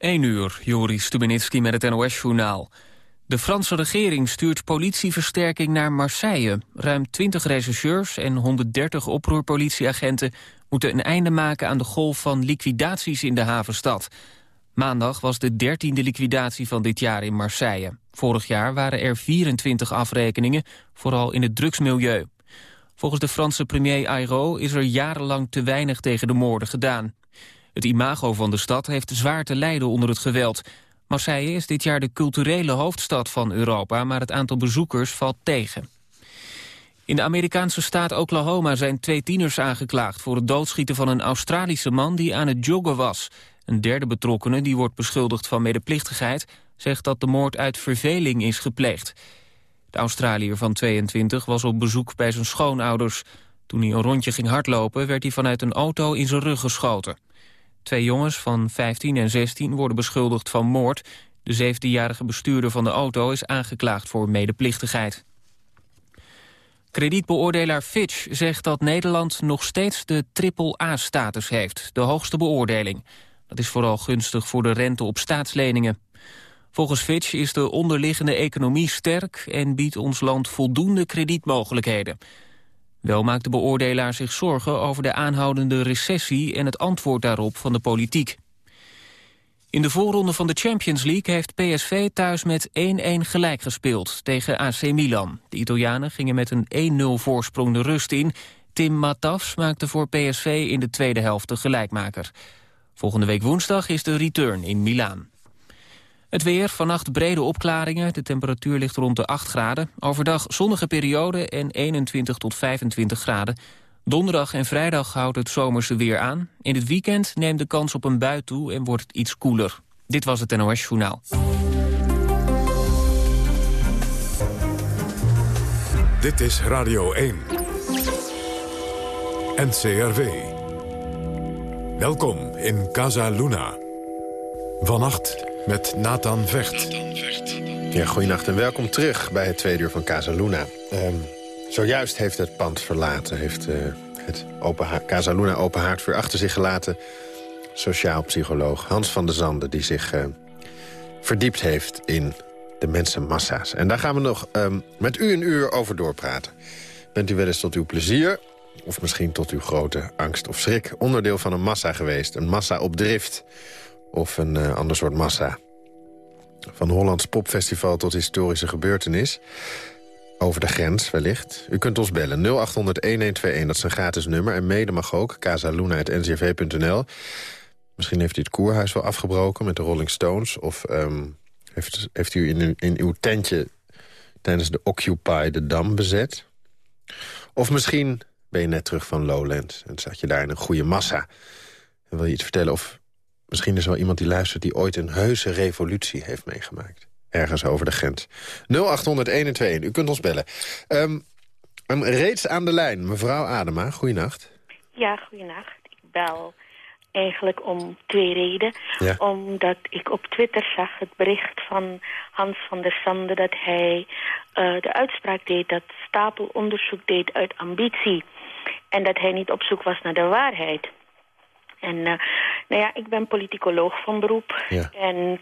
1 uur, Joris Stubenitski met het NOS-journaal. De Franse regering stuurt politieversterking naar Marseille. Ruim 20 rechercheurs en 130 oproerpolitieagenten... moeten een einde maken aan de golf van liquidaties in de havenstad. Maandag was de dertiende liquidatie van dit jaar in Marseille. Vorig jaar waren er 24 afrekeningen, vooral in het drugsmilieu. Volgens de Franse premier Ayrault is er jarenlang te weinig tegen de moorden gedaan. Het imago van de stad heeft zwaar te lijden onder het geweld. Marseille is dit jaar de culturele hoofdstad van Europa... maar het aantal bezoekers valt tegen. In de Amerikaanse staat Oklahoma zijn twee tieners aangeklaagd... voor het doodschieten van een Australische man die aan het joggen was. Een derde betrokkene, die wordt beschuldigd van medeplichtigheid... zegt dat de moord uit verveling is gepleegd. De Australiër van 22 was op bezoek bij zijn schoonouders. Toen hij een rondje ging hardlopen, werd hij vanuit een auto in zijn rug geschoten. Twee jongens van 15 en 16 worden beschuldigd van moord. De 17-jarige bestuurder van de auto is aangeklaagd voor medeplichtigheid. Kredietbeoordelaar Fitch zegt dat Nederland nog steeds de triple-A-status heeft, de hoogste beoordeling. Dat is vooral gunstig voor de rente op staatsleningen. Volgens Fitch is de onderliggende economie sterk en biedt ons land voldoende kredietmogelijkheden. Wel maakt de beoordelaar zich zorgen over de aanhoudende recessie en het antwoord daarop van de politiek. In de voorronde van de Champions League heeft PSV thuis met 1-1 gelijk gespeeld tegen AC Milan. De Italianen gingen met een 1-0 voorsprong de rust in. Tim Matafs maakte voor PSV in de tweede helft de gelijkmaker. Volgende week woensdag is de return in Milaan. Het weer, vannacht brede opklaringen. De temperatuur ligt rond de 8 graden. Overdag zonnige periode en 21 tot 25 graden. Donderdag en vrijdag houdt het zomerse weer aan. In het weekend neemt de kans op een bui toe en wordt het iets koeler. Dit was het NOS Journaal. Dit is Radio 1. NCRV. Welkom in Casa Luna. Vannacht met Nathan Vecht. Ja, en welkom terug bij het tweede uur van Casa Luna. Ehm, zojuist heeft het pand verlaten, heeft uh, het open Casa Luna achter zich gelaten. Sociaal psycholoog Hans van der Zanden, die zich uh, verdiept heeft in de mensenmassa's. En daar gaan we nog um, met u een uur over doorpraten. Bent u wel eens tot uw plezier, of misschien tot uw grote angst of schrik... onderdeel van een massa geweest, een massa op drift of een uh, ander soort massa. Van Hollands Popfestival tot historische gebeurtenis. Over de grens wellicht. U kunt ons bellen 0800-1121, dat is een gratis nummer. En mede mag ook, casaluna.ncrv.nl. Misschien heeft u het koerhuis wel afgebroken met de Rolling Stones... of um, heeft, heeft u in, in uw tentje tijdens de Occupy de Dam bezet. Of misschien ben je net terug van Lowlands en zat je daar in een goede massa. En wil je iets vertellen of Misschien is er wel iemand die luistert die ooit een heuse revolutie heeft meegemaakt. Ergens over de grens. 0800 u kunt ons bellen. Um, reeds aan de lijn, mevrouw Adema, goeienacht. Ja, goeienacht. Ik bel eigenlijk om twee redenen. Omdat ik op Twitter zag het bericht van Hans van der Sande... dat hij uh, de uitspraak deed dat Stapel onderzoek deed uit ambitie... en dat hij niet op zoek was naar de waarheid. En uh, nou ja, ik ben politicoloog van beroep. En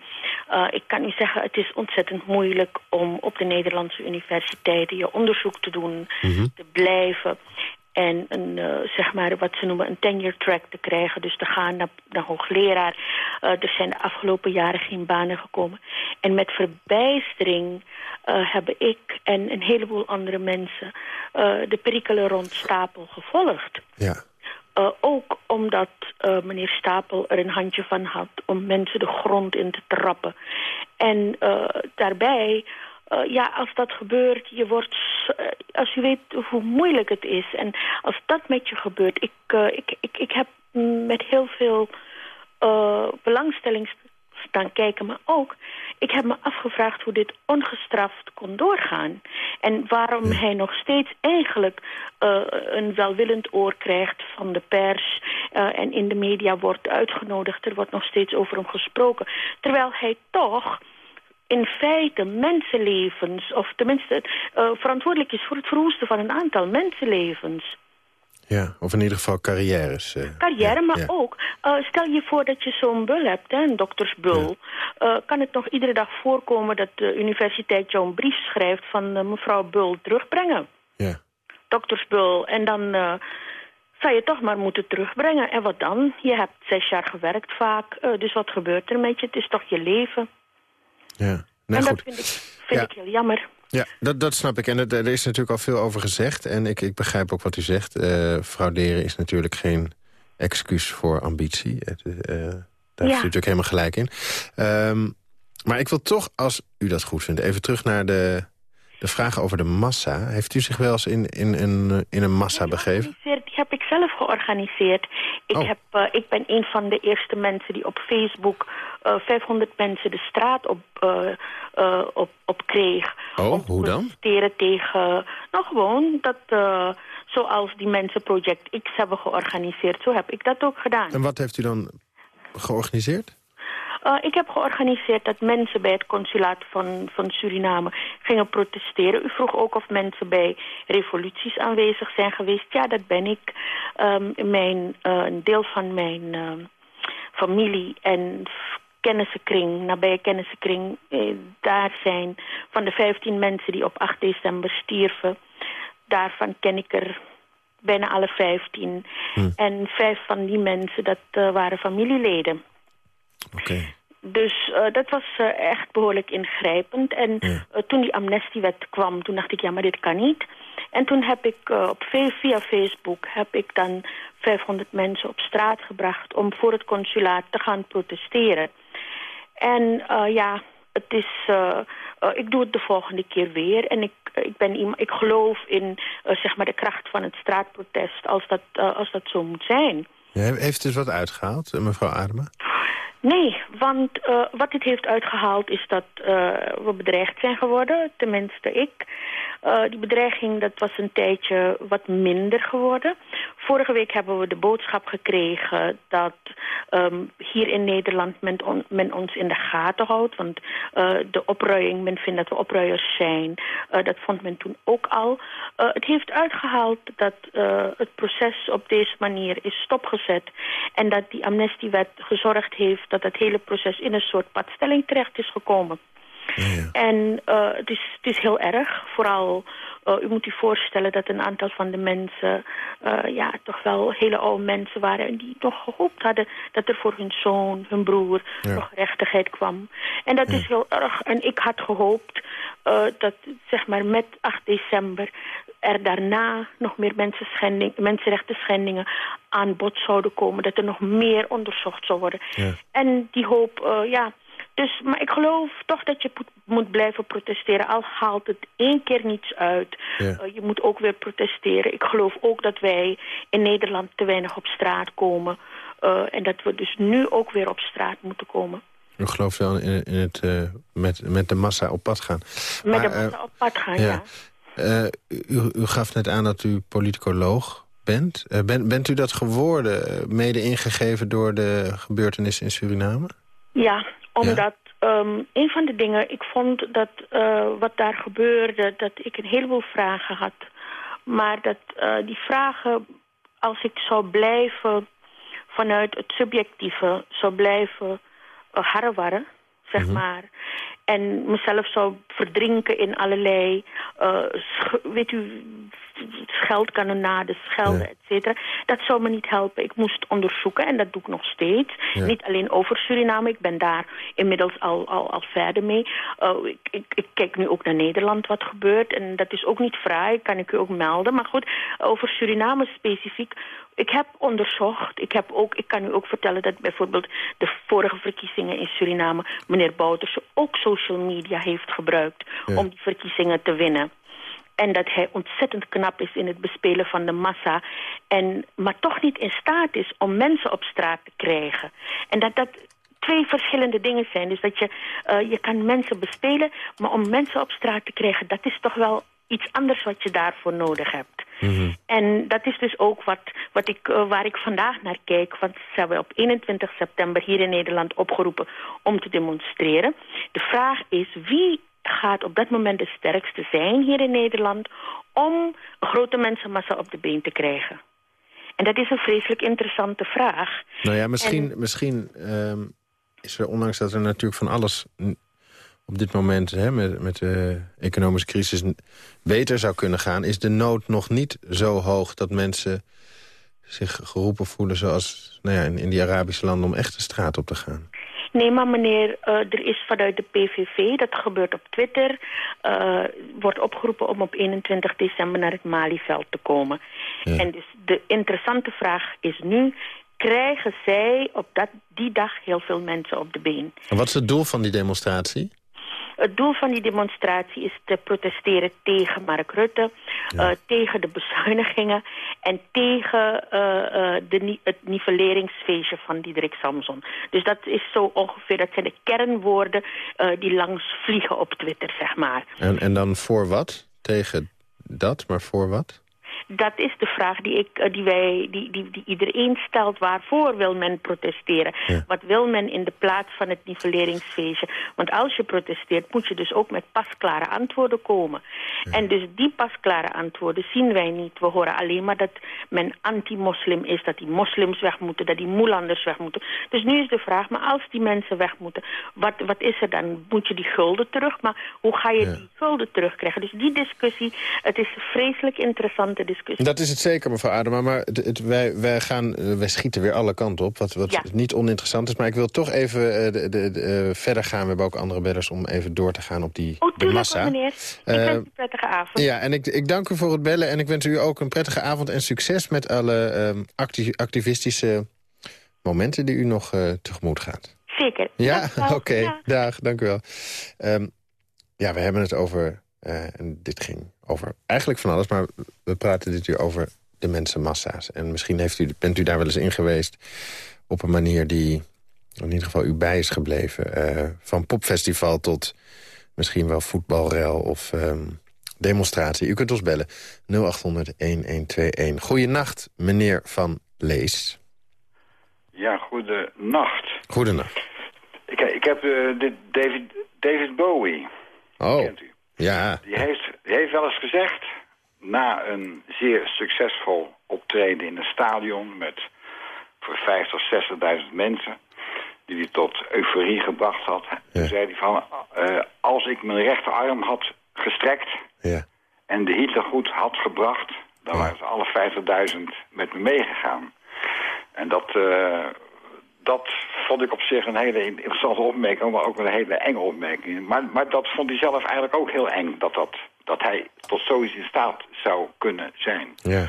uh, ik kan u zeggen, het is ontzettend moeilijk om op de Nederlandse universiteiten je onderzoek te doen, mhm. te blijven. En een, uh, zeg maar wat ze noemen een tenure track te krijgen. Dus te gaan naar, naar hoogleraar. Er zijn de afgelopen jaren geen banen gekomen. En met verbijstering hebben ik en een heleboel andere mensen... de perikelen rond Stapel gevolgd. Ja. Uh, ook omdat uh, meneer Stapel er een handje van had om mensen de grond in te trappen. En uh, daarbij, ja, als dat gebeurt, je wordt, als je weet hoe moeilijk het is. En als dat met je gebeurt, ik, ik, ik, ik heb met heel veel belangstelling staan kijken. Maar ook, ik heb me afgevraagd hoe dit ongestraft kon doorgaan. En waarom hij nog steeds eigenlijk uh, een welwillend oor krijgt van de pers. Uh, en in de media wordt uitgenodigd. Er wordt nog steeds over hem gesproken. Terwijl hij toch in feite mensenlevens, of tenminste uh, verantwoordelijk is voor het verwoesten van een aantal mensenlevens. Ja, of in ieder geval carrières. Uh, Carrière, maar ook, stel je voor dat je zo'n bul hebt, hè, een doktersbul. kan het nog iedere dag voorkomen dat de universiteit jou een brief schrijft van mevrouw Bul terugbrengen? Ja. Doktersbul. En dan zou je toch maar moeten terugbrengen. En wat dan? Je hebt zes jaar gewerkt vaak, dus wat gebeurt er met je? Het is toch je leven? Ja, en dat vind, ik, vind ik heel jammer. Ja, dat, dat snap ik. En er is natuurlijk al veel over gezegd. En ik, ik begrijp ook wat u zegt. Uh, frauderen is natuurlijk geen excuus voor ambitie. Uh, daar ja. heeft u natuurlijk helemaal gelijk in. Um, maar ik wil toch, als u dat goed vindt... even terug naar de, de vraag over de massa. Heeft u zich wel eens in, in, in, in een massa begeven? Die heb ik zelf georganiseerd. Ik, oh. heb, uh, ik ben een van de eerste mensen die op Facebook... Uh, 500 mensen de straat op, uh, op, op kreeg. Oh, om hoe dan? Te tegen, nou gewoon, dat, zoals die mensen Project X hebben georganiseerd. Zo heb ik dat ook gedaan. En wat heeft u dan georganiseerd? Uh, ik heb georganiseerd dat mensen bij het consulaat van, van Suriname gingen protesteren. U vroeg ook of mensen bij revoluties aanwezig zijn geweest. Ja, dat ben ik. Um, mijn, uh, een deel van mijn uh, familie en kennissenkring, nabije kennissenkring, eh, daar zijn van de 15 mensen die op 8 december stierven. Daarvan ken ik er bijna alle 15. Hm. En vijf van die mensen, dat uh, waren familieleden. Oké. Dus uh, dat was uh, echt behoorlijk ingrijpend. En ja. toen die amnestiewet kwam, toen dacht ik, ja, maar dit kan niet. En toen heb ik op, via Facebook heb ik dan 500 mensen op straat gebracht... om voor het consulaat te gaan protesteren. En ja, het is... ik doe het de volgende keer weer. En ik, ik, ben, ik geloof in zeg maar de kracht van het straatprotest als dat, als dat zo moet zijn. Ja, heeft dus wat uitgehaald, mevrouw Adema? Nee, want wat dit heeft uitgehaald is dat we bedreigd zijn geworden, tenminste ik. Uh, die bedreiging dat was een tijdje wat minder geworden. Vorige week hebben we de boodschap gekregen dat um, hier in Nederland men, men, ons in de gaten houdt. Want uh, de opruiing, men vindt dat we opruiers zijn. Uh, dat vond men toen ook al. het heeft uitgehaald dat het proces op deze manier is stopgezet. En dat die amnestiewet gezorgd heeft dat het hele proces in een soort padstelling terecht is gekomen. Ja. En uh, het, is, het is heel erg. Vooral, uh, u moet u voorstellen dat een aantal van de mensen... Uh, ja, toch wel hele oude mensen waren... en die toch gehoopt hadden dat er voor hun zoon, hun broer... Ja. nog rechtigheid kwam. En dat ja. is heel erg. En ik had gehoopt dat, zeg maar, met 8 december... er daarna nog meer mensenrechten schendingen aan bod zouden komen. Dat er nog meer onderzocht zou worden. En die hoop, ja dus, maar ik geloof toch dat je moet blijven protesteren. Al haalt het één keer niets uit. Ja. Uh, je moet ook weer protesteren. Ik geloof ook dat wij in Nederland te weinig op straat komen. Uh, en dat we dus nu ook weer op straat moeten komen. U gelooft wel in, in het uh, met, met de massa op pad gaan. Met maar, de massa op pad gaan, ja. ja. U, u, gaf net aan dat u politicoloog bent. Ben, bent u dat geworden, mede ingegeven door de gebeurtenissen in Suriname? Ja, omdat ja. um, een van de dingen, ik vond dat uh, wat daar gebeurde, dat ik een heleboel vragen had. Maar dat uh, die vragen, als ik zou blijven vanuit het subjectieve, zou blijven uh, harrewarren, zeg mm -hmm. maar. En mezelf zou verdrinken in allerlei, uh, weet u, scheldkanonades, schelden, ja. et cetera. Dat zou me niet helpen. Ik moest onderzoeken en dat doe ik nog steeds. Ja. Niet alleen over Suriname, ik ben daar inmiddels al, al, al verder mee. Uh, ik, ik, ik, kijk nu ook naar Nederland wat gebeurt en dat is ook niet vrij, kan ik u ook melden. Maar goed, over Suriname specifiek ik heb onderzocht, ik, heb ook, ik kan u ook vertellen dat bijvoorbeeld de vorige verkiezingen in Suriname... meneer Bouters ook social media heeft gebruikt ja. om die verkiezingen te winnen. En dat hij ontzettend knap is in het bespelen van de massa. En, maar toch niet in staat is om mensen op straat te krijgen. En dat dat twee verschillende dingen zijn. Dus dat je, uh, je kan mensen bespelen, maar om mensen op straat te krijgen... dat is toch wel iets anders wat je daarvoor nodig hebt. Mm -hmm. En dat is dus ook wat, wat ik, uh, waar ik vandaag naar kijk. Want ze hebben op 21 september hier in Nederland opgeroepen om te demonstreren. De vraag is wie gaat op dat moment de sterkste zijn hier in Nederland... om een grote mensenmassa op de been te krijgen. En dat is een vreselijk interessante vraag. Nou ja, misschien, misschien ehm, is er, ondanks dat er natuurlijk van alles op dit moment hè, met, met de economische crisis beter zou kunnen gaan... is de nood nog niet zo hoog dat mensen zich geroepen voelen... zoals nou ja, in, in die Arabische landen om echt de straat op te gaan. Nee, maar meneer, uh, er is vanuit de PVV, dat gebeurt op Twitter... Uh, wordt opgeroepen om op 21 december naar het Malieveld te komen. En dus de interessante vraag is nu... krijgen zij op dat, die dag heel veel mensen op de been? En wat is het doel van die demonstratie? Het doel van die demonstratie is te protesteren tegen Mark Rutte... Eh, tegen de bezuinigingen en tegen uh, de, het nivelleringsfeestje van Diederik Samson. Dus dat is zo ongeveer, dat zijn de kernwoorden die langs vliegen op Twitter, zeg maar. En, en dan voor wat? Tegen dat, maar voor wat? Dat is de vraag die, ik, eh, die, wij, die, die, die iedereen stelt. Waarvoor wil men protesteren? Wat wil men in de plaats van het nivelleringsfeestje? Want als je protesteert moet je dus ook met pasklare antwoorden komen. En dus die pasklare antwoorden zien wij niet. We horen alleen maar dat men anti-moslim is. Dat die moslims weg moeten. Dat die moelanders weg moeten. Dus nu is de vraag, maar als die mensen weg moeten... Wat, wat is er dan? Moet je die gulden terug? Maar hoe ga je die gulden terugkrijgen? Dus die discussie, het is een vreselijk interessante discussie dat is het zeker, mevrouw Adema. Maar het, wij, wij, gaan, eh, wij schieten weer alle kanten op, wat, wat niet oninteressant is. Maar ik wil toch even uh, de, de, uh, verder gaan. We hebben ook andere bedders om even door te gaan op die oh, de massa. meneer. Ik wens u een prettige avond. Ja, en ik, ik dank u voor het bellen. En ik wens u ook een prettige avond en succes met alle um, activistische momenten die u nog tegemoet gaat. Zeker. Ja, oké. Dag, dank u wel. Um, ja, we hebben het over... en dit ging over eigenlijk van alles. Maar we praten dit uur over de mensenmassa's. En misschien heeft u, bent u daar wel eens in geweest... op een manier die in ieder geval u bij is gebleven. Uh, van popfestival tot misschien wel voetbalrel of um, demonstratie. U kunt ons bellen 0800-1121. Goedenacht, meneer Van Lees. Ja, goedenacht. Goedenacht. Ik, ik heb uh, David, David Bowie. Oh, Kent u? Ja. Die heeft die heeft wel eens gezegd, na een zeer succesvol optreden in een stadion met voor 50, 60.000 mensen, die hij tot euforie gebracht had, ja. zei hij van, uh, als ik mijn rechterarm had gestrekt ja. en de Hitler goed had gebracht, dan ja. waren ze alle 50.000 met me meegegaan. En dat, uh, dat vond ik op zich een hele interessante opmerking, maar ook een hele enge opmerking. Maar, maar dat vond hij zelf eigenlijk ook heel eng, dat dat dat hij tot zoiets in staat zou kunnen zijn. Ja.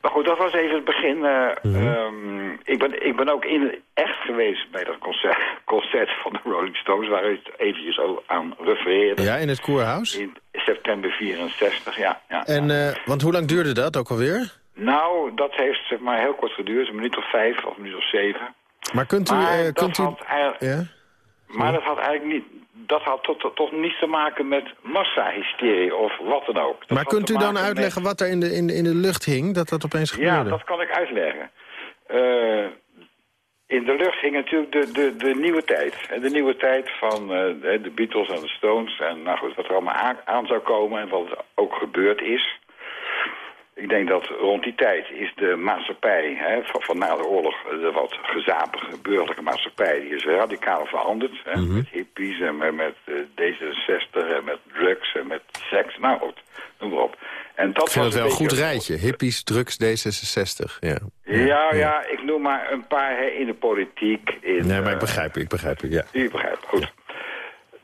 Maar goed, dat was even het begin. Uh, mm um, ik, ben, ik ben ook in echt geweest bij dat concert, concert van de Rolling Stones... waar u het eventjes aan refereerde. Ja, in het Koerhuis? In september 64, ja. ja en, ja. Uh, want hoe lang duurde dat ook alweer? Nou, dat heeft zeg maar heel kort geduurd. Een minuut of vijf of een minuut of zeven. Maar kunt u... Maar, uh, dat, kunt u... Had ja? maar dat had eigenlijk niet dat had toch, toch niets te maken met massahysterie of wat dan ook. Dat maar kunt u dan uitleggen wat er in de, in, de, in de lucht hing, dat dat opeens gebeurde? Ja, dat kan ik uitleggen. Uh, in de lucht hing natuurlijk de, de, de nieuwe tijd. De nieuwe tijd van uh, de Beatles en de Stones. En nou goed, wat er allemaal aan, aan zou komen en wat ook gebeurd is. Ik denk dat rond die tijd is de maatschappij hè, van, van, na de oorlog, de wat gezapige burgerlijke maatschappij, die is radicaal veranderd. Hè, mm -hmm. Met hippies en met, met uh, D66 en met drugs en met seks, nou goed, noem maar op. En dat ik vind het wel een goed rijtje, hippies, drugs, D66, ja. Ja, ja, ja ik noem maar een paar hè, in de politiek. In, nee, maar ik begrijp u, ik begrijp ja. U begrijpt, goed.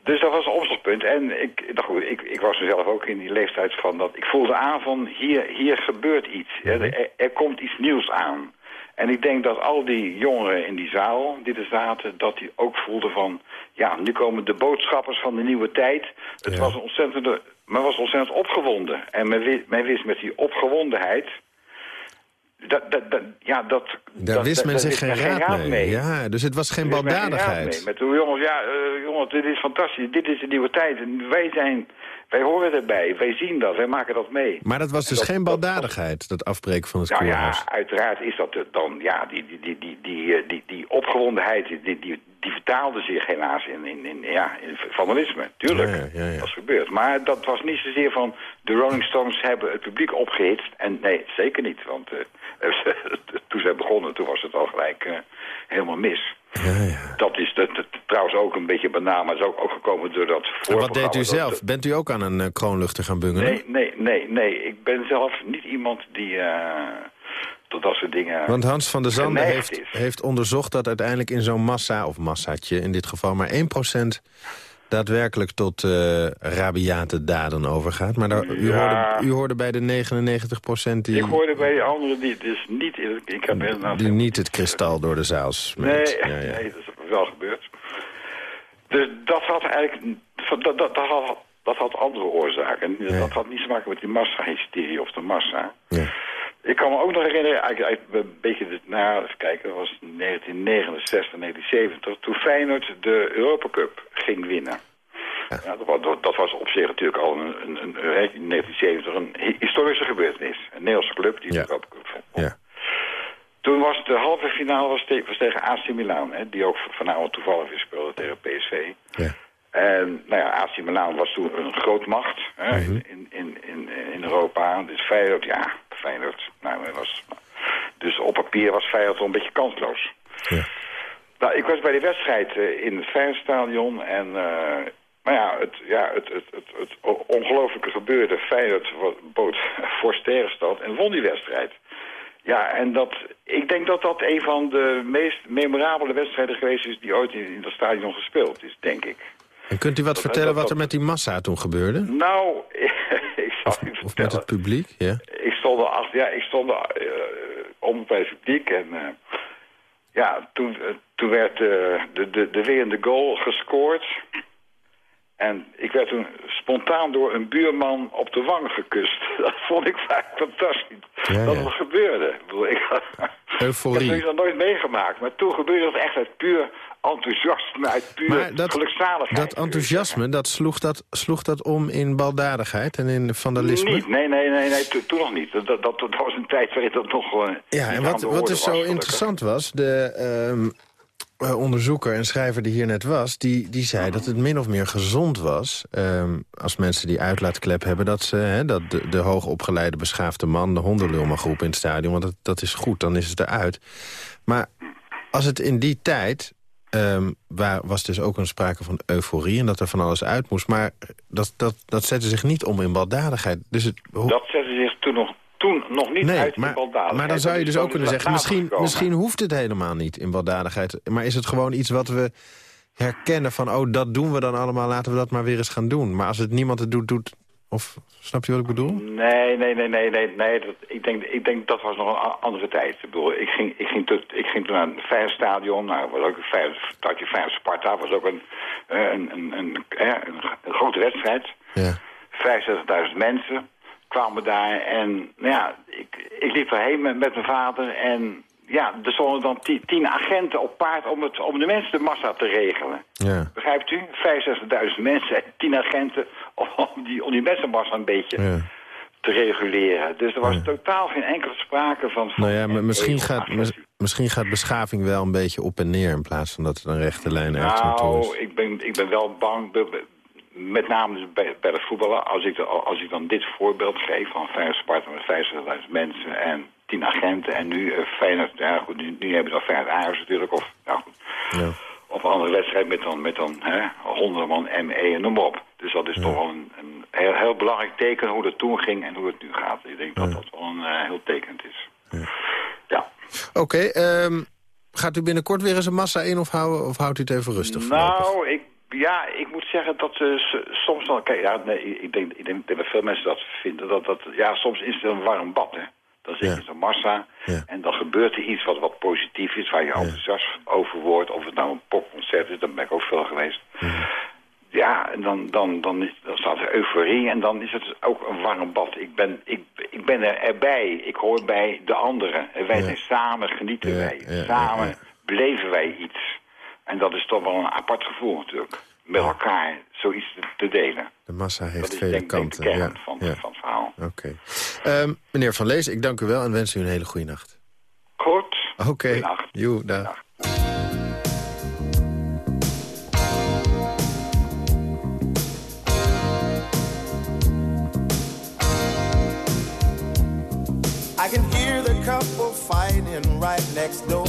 Dus dat was een omslagpunt. En ik, nou goed, ik, ik was mezelf ook in die leeftijd van dat... Ik voelde aan van, hier, hier gebeurt iets. -hmm. er, er, komt iets nieuws aan. En ik denk dat al die jongeren in die zaal die er zaten... dat die ook voelden van... Ja, nu komen de boodschappers van de nieuwe tijd. Het ja. was ontzettend... Men was ontzettend opgewonden. En men men wist met die opgewondenheid... Dat, dat, dat, ja, dat, Daar wist men zich geen raad, raad mee. mee. Ja, dus het was geen baldadigheid. Met hoe jongens, ja, uh, jongens, dit is fantastisch. Dit is de nieuwe tijd. En wij zijn, wij horen erbij. Wij zien dat. Wij maken dat mee. Maar dat was dus geen baldadigheid, dat afbreken van het nou ja, uiteraard is dat dan, ja, die, die, die, die, die, die, die opgewondenheid, die, die, die vertaalde zich helaas in, in, in, ja, in vandalisme. Tuurlijk, ja, ja, ja. dat is gebeurd. Maar dat was niet zozeer van de Rolling Stones hebben het publiek opgehitst. En nee, zeker niet, want... Uh, toen zij begonnen, toen was het al gelijk helemaal mis. Ja, ja. Dat is dat, trouwens ook een beetje banaal, maar is ook, ook gekomen door dat En wat deed u zelf? Bent u ook aan een uh, kroonluchter gaan bungelen? Nee, nee, nee, nee. Ik ben zelf niet iemand die uh, tot dat soort dingen Want Hans van der Zanden heeft, heeft onderzocht dat uiteindelijk in zo'n massa, of massaatje in dit geval, maar 1% daadwerkelijk tot uh, rabiate daden overgaat. Maar daar, u, hoorde, u hoorde bij de 99 procent die... Ik hoorde bij de anderen die dus niet... Ik heb die niet het kristal door de zaal smeet. Nee, ja, ja. nee, dat is wel gebeurd. Dus dat had eigenlijk... Dat, dat, dat, had, dat had andere oorzaken. Dat had niet te maken met die massa-hysterie of de massa. Ja. Ik kan me ook nog herinneren, eigenlijk, een beetje, even kijken, dat was 1969, 1970, toen Feyenoord de Europa Cup ging winnen. Ja. dat, dat, was op zich natuurlijk al een, een, een, in 1970 een historische gebeurtenis. Een Nederlandse club die de Europa Cup vond. Ja. Toen was de halve finale was, was tegen AC Milan, hè, die ook vanavond toevallig weer speelde tegen PSV. Ja. En nou ja, AC Milan was toen een groot macht hè, mhm. in, in, in, in Europa. Dus Feyenoord, ja, Feyenoord. Nou, was, dus op papier was Feyenoord een beetje kansloos. Ja. Nou, ik was bij die wedstrijd uh, in het Feyenoordstadion en... Uh, maar ja, het, ja, het, het, het, het ongelooflijke gebeurde. Feyenoord bood voor sterrenstand en won die wedstrijd. Ja, en dat, ik denk dat dat een van de meest memorabele wedstrijden geweest is... die ooit in, in dat stadion gespeeld is, denk ik. En kunt u wat vertellen wat er met die massa toen gebeurde? Nou, ik zal u vertellen. Of met het publiek, ja? Ik stond er, achter, ja, ik stond er uh, om bij het publiek en... Uh, ja, toen, uh, toen werd de, de, de winnende goal gescoord. En ik werd toen spontaan door een buurman op de wang gekust. Dat vond ik vaak fantastisch. Ja, dat het gebeurde. Ik, ik, Euforie. ik heb het nog nooit meegemaakt. Maar toen gebeurde het echt uit puur enthousiasme, uit puur maar dat, gelukzaligheid. Dat enthousiasme, dat sloeg, dat, sloeg dat om in baldadigheid en in vandalisme? Niet, nee, nee, nee, nee toen nog niet. Dat, dat, dat, was een tijd waarin dat nog gewoon... Ja, en wat, wat dus zo interessant was, de... Um, onderzoeker en schrijver die hier net was... die, die zei dat het min of meer gezond was... Um, als mensen die uitlaatklep hebben... dat, ze, dat de, de hoogopgeleide beschaafde man de hondenlul mag in het stadion... want dat, dat is goed, dan is het eruit. Maar als het in die tijd Um, waar was dus ook een sprake van euforie en dat er van alles uit moest. Maar dat, dat, dat zette zich niet om in baldadigheid. Dus het, dat zette zich toen nog, toen nog niet uit maar, in baldadigheid. Maar dan zou je dus ook kunnen zeggen, misschien, misschien hoeft het helemaal niet in baldadigheid. Maar is het gewoon iets wat we herkennen van... oh, dat doen we dan allemaal, laten we dat maar weer eens gaan doen. Maar als het niemand het doet, doet of snap je wat ik bedoel? Nee, nee, nee, nee, nee. nee dat, ik, denk, ik denk dat was nog een andere tijd. Ik, bedoel, ik, ging, ik, ging, tot, ik ging toen naar het Feyenoordstadion. Nou, was ook een Feyenoord, Sparta was ook een, een, een, een, een, grote wedstrijd. Ja. 65.000 mensen kwamen daar. En nou ja, ik, ik liep erheen met, met mijn vader. En ja, er stonden dan tien, agenten op paard om, het, om de mensen de massa te regelen. Ja. Begrijpt u? 65.000 mensen en tien agenten om die, om die mensenmassa een beetje ja. te reguleren. Dus er was totaal geen enkele sprake van... nou ja, maar misschien gaat, misschien gaat beschaving wel een beetje op en neer... in plaats van dat er een rechte lijn ergens nou, is. ik ben, ik ben wel bang... Met name dus bij, bij het voetballen, als ik, als ik dan dit voorbeeld geef van Feyenoord Sparta met 50.000 mensen en tien agenten en nu uh, Feyenoord, ja goed, nu, nu hebben we dan Feyenoord Ajax natuurlijk, of, ja, goed, ja. of een andere wedstrijd met dan, met dan hè, honderden man ME en noem maar op. Dus dat is toch wel een, een heel, heel, belangrijk teken hoe dat toen ging en hoe het nu gaat. Ik denk dat dat wel een uh, heel tekend is. Ja. Oké, okay, um, ehm, gaat u binnenkort weer eens een massa in of, houden, of houdt u het even rustig? Nou, ik, ja, ik moet zeggen dat uh, soms dan... Kijk, ja, nee, ik, denk, ik denk dat veel mensen dat vinden. Dat, dat, ja, soms is het een warm bad, hè. Dan zit je in zo'n massa en dan gebeurt er iets wat, wat positief is... waar je enthousiast over wordt. Of het nou een popconcert is, daar ben ik ook veel geweest. Ja, en dan, dan, dan, is, dan staat er euforie en dan is het ook een warm bad. Ik ben, ik, ik ben er erbij. Ik hoor bij de anderen. En wij zijn samen, genieten wij. samen beleven wij iets. En dat is toch wel een apart gevoel natuurlijk met elkaar zoiets te, delen. De massa heeft vele denk, kanten. de kern van, van, het verhaal. Oké. Um, meneer Van Lees, ik dank u wel en wens u een hele goede nacht. Goed. Oké. Okay. Joe, dag. I can hear the couple next door.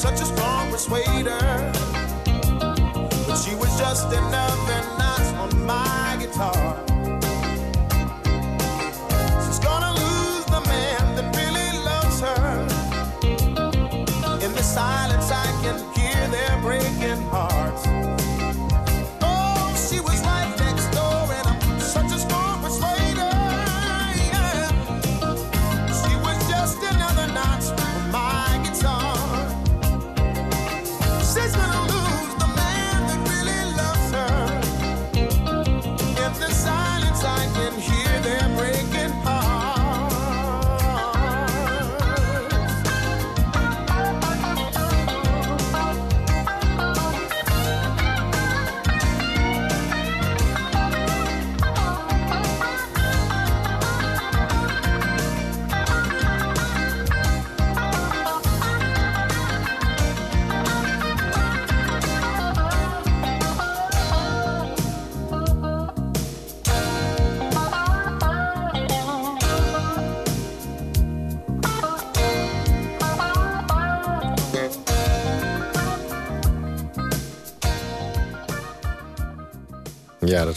Such a strong persuader. But she was just another notch on my guitar.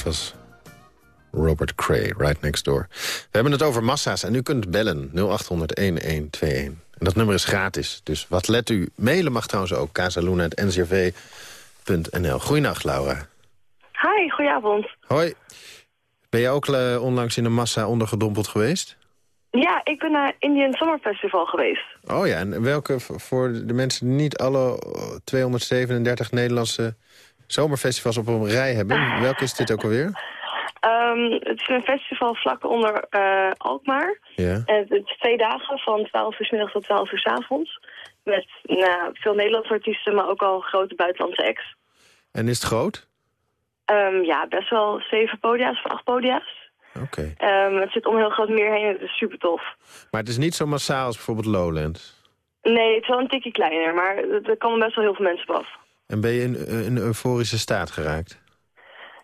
Dat was Robert Cray, right next door. We hebben het over massa's en u kunt bellen 0800-1121. En dat nummer is gratis, dus wat let u? Mailen mag trouwens ook, casaluna.ncrv.nl. Goeienacht, Laura. Hi, goedenavond. Hoi. Ben je ook eh, onlangs in een massa ondergedompeld geweest? Ja, ik ben naar Indian Summer Festival geweest. Oh ja, en welke voor de mensen die niet alle eh, 237 Nederlandse zomerfestivals op een rij hebben... welke is dit ook alweer? Ehm, het is een festival vlak onder eh, Alkmaar. Ja. En het is twee dagen, van 12 uur 's middags tot 12 uur 's avonds. Met nou, veel Nederlandse artiesten, maar ook al grote buitenlandse acts. En is het groot? Ehm, ja, best wel zeven podia's of acht podia's. Oké. Ehm, het zit om een heel groot meer heen en het is super tof. Maar het is niet zo massaal als bijvoorbeeld Lowlands. Nee, het is wel een tikje kleiner, maar er er komen best wel heel veel mensen op af. En ben je in, in een euforische staat geraakt?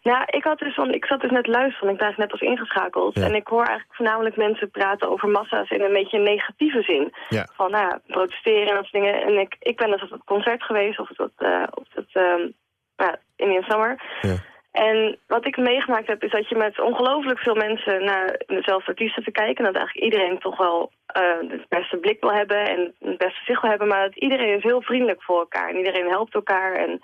Nou, ik, had dus, want ik zat dus net luisteren, ik daar net als ingeschakeld. En ik hoor eigenlijk voornamelijk mensen praten over massa's in een beetje een negatieve zin. Ja. Van, nou ja, protesteren en dat soort dingen. En ik, ik ben dus op het concert geweest, of het, uh, op het um, nou, Indian Summer. Ja. En wat ik meegemaakt heb, is dat je met ongelooflijk veel mensen naar dezelfde artiesten te kijken. En dat eigenlijk iedereen toch wel uh, het beste blik wil hebben en het beste zicht wil hebben. Maar dat iedereen is heel vriendelijk voor elkaar en iedereen helpt elkaar. En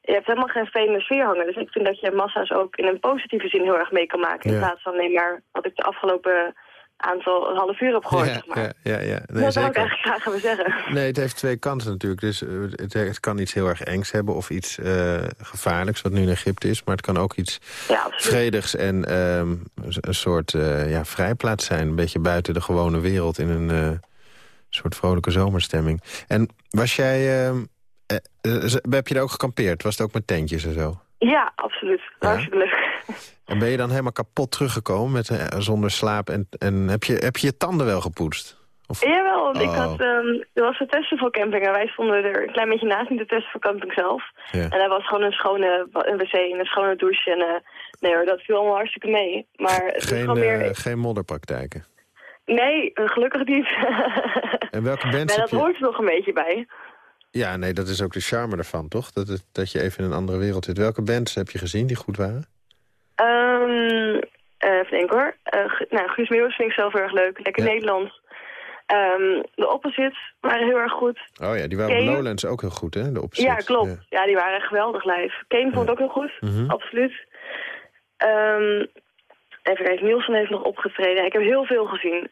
je hebt helemaal geen vreemde sfeer hangen. Dus ik vind dat je massa's ook in een positieve zin heel erg mee kan maken. In Ja. plaats van alleen maar wat ik de afgelopen aantal een half uur heb gehoord. ja, zeg maar. ja, ja, ja. Nee, dat zou ik eigenlijk graag willen zeggen. Nee, het heeft twee kanten natuurlijk. Dus eh, het, het kan iets heel erg engs hebben of iets eh, gevaarlijks, wat nu in Egypte is. Maar het kan ook iets Ja, vredigs en ehm, een- soort eh, ja, vrijplaats zijn. Een beetje buiten de gewone wereld in een soort vrolijke zomerstemming. En was jij... ehm, eh, eh, heb je daar ook gekampeerd? Was het ook met tentjes en zo? Ja, absoluut. Ja? Hartstikke leuk. En ben je dan helemaal kapot teruggekomen met, eh, zonder slaap? En, en heb, je, heb je je tanden wel gepoetst? Of, Jawel, want ik Oh. had, ehm, er was een festivalcamping en wij stonden er een klein beetje naast, niet de festivalcamping zelf. Ja. En daar was gewoon een schone een wc en een schone douche en eh, nee hoor, dat viel allemaal hartstikke mee. Maar het geen, gewoon meer, eh, geen modderpraktijken? nee, gelukkig niet. En welke maar heb dat hoort er nog een beetje bij. Ja, nee, dat is ook de charme ervan, toch? Dat, het, dat je even in een andere wereld zit. Welke bands heb je gezien die goed waren? Ehm eh, even denken hoor. Eh, nou, Guus Meeuwis vind ik zelf heel erg leuk, lekker Ja. Nederlands. Ehm, de Opposites waren heel erg goed. Oh ja, die waren op? Lowlands ook heel goed, hè? De opzet. Ja, klopt. Ja. die waren geweldig live. Kane vond ook heel goed, Mhm. absoluut. Ehm, even kijken, Nielsen heeft nog opgetreden. Ik heb heel veel gezien.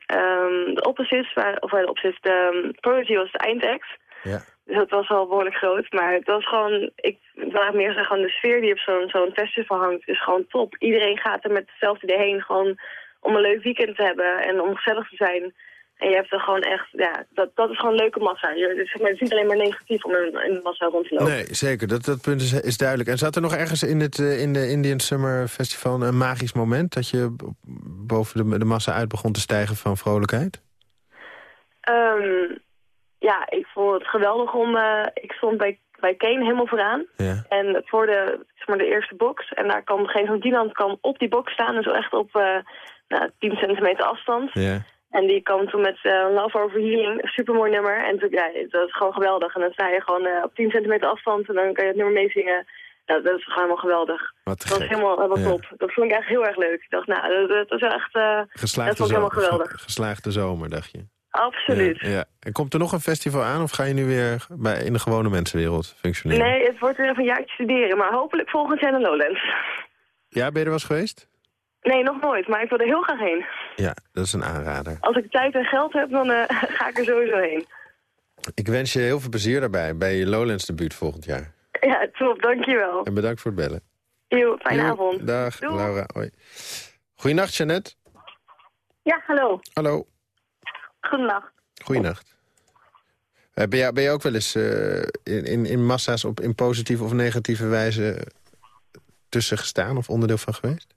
De Opposites, waren, of eh, de Opposites, de um, Prodigy was de eindact. Ja. Dus dat was wel behoorlijk groot. Maar het was gewoon, ik wil meer zeggen, gewoon de sfeer die op zo'n zo'n festival hangt, is gewoon top. Iedereen gaat er met hetzelfde idee heen, gewoon om een leuk weekend te hebben en om gezellig te zijn. En je hebt er gewoon echt, ja, dat, dat is gewoon een leuke massa. Je, het, is, het is niet alleen maar negatief om in, in de massa rond te lopen. Nee, zeker. Dat, dat punt is, is duidelijk. En zat er nog ergens in, het, eh, in de Indian Summer Festival een magisch moment... dat je boven de, de massa uit begon te stijgen van vrolijkheid? Ehm, ja, ik vond het geweldig om... eh, ik stond bij, bij Kane helemaal vooraan. Ja. En voor de, zeg maar, de eerste box. En daar een gegeven moment Dylan kwam op die box staan. Dus echt op eh nou, 10 centimeter afstand. Ja. En die kwam toen met eh, Love Over Healing. Supermooi nummer. En toen, ja, dat is gewoon geweldig. En dan sta je gewoon op 10 centimeter afstand. En dan kan je het nummer meezingen. Nou, dat is gewoon helemaal geweldig. Wat Dat was helemaal was Ja. top. Dat vond ik echt heel erg leuk. Ik dacht, nou, dat, dat is echt... eh, dat vond ik helemaal geweldig. ge- geslaagde zomer, dacht je? Absoluut. Ja, ja. En komt er nog een festival aan of ga je nu weer bij, in de gewone mensenwereld functioneren? Nee, het wordt weer even een jaartje studeren. Maar hopelijk volgend jaar naar Lowlands. Ja, ben je er wel eens geweest? Nee, nog nooit. Maar ik wil er heel graag heen. Ja, dat is een aanrader. Als ik tijd en geld heb, dan eh, ga ik er sowieso heen. Ik wens je heel veel plezier daarbij bij je Lowlands debuut volgend jaar. Ja, top. Dankjewel. En bedankt voor het bellen. Yo, fijne Jo, avond. Dag, Doei. Laura. Hoi. Goeienacht, Jeannette. Ja, hallo. Hallo. Goedenacht. Goeienacht. Eh, Ben je, ben je ook wel eens eh, in, in, in massa's op, in positieve of negatieve wijze tussen gestaan of onderdeel van geweest?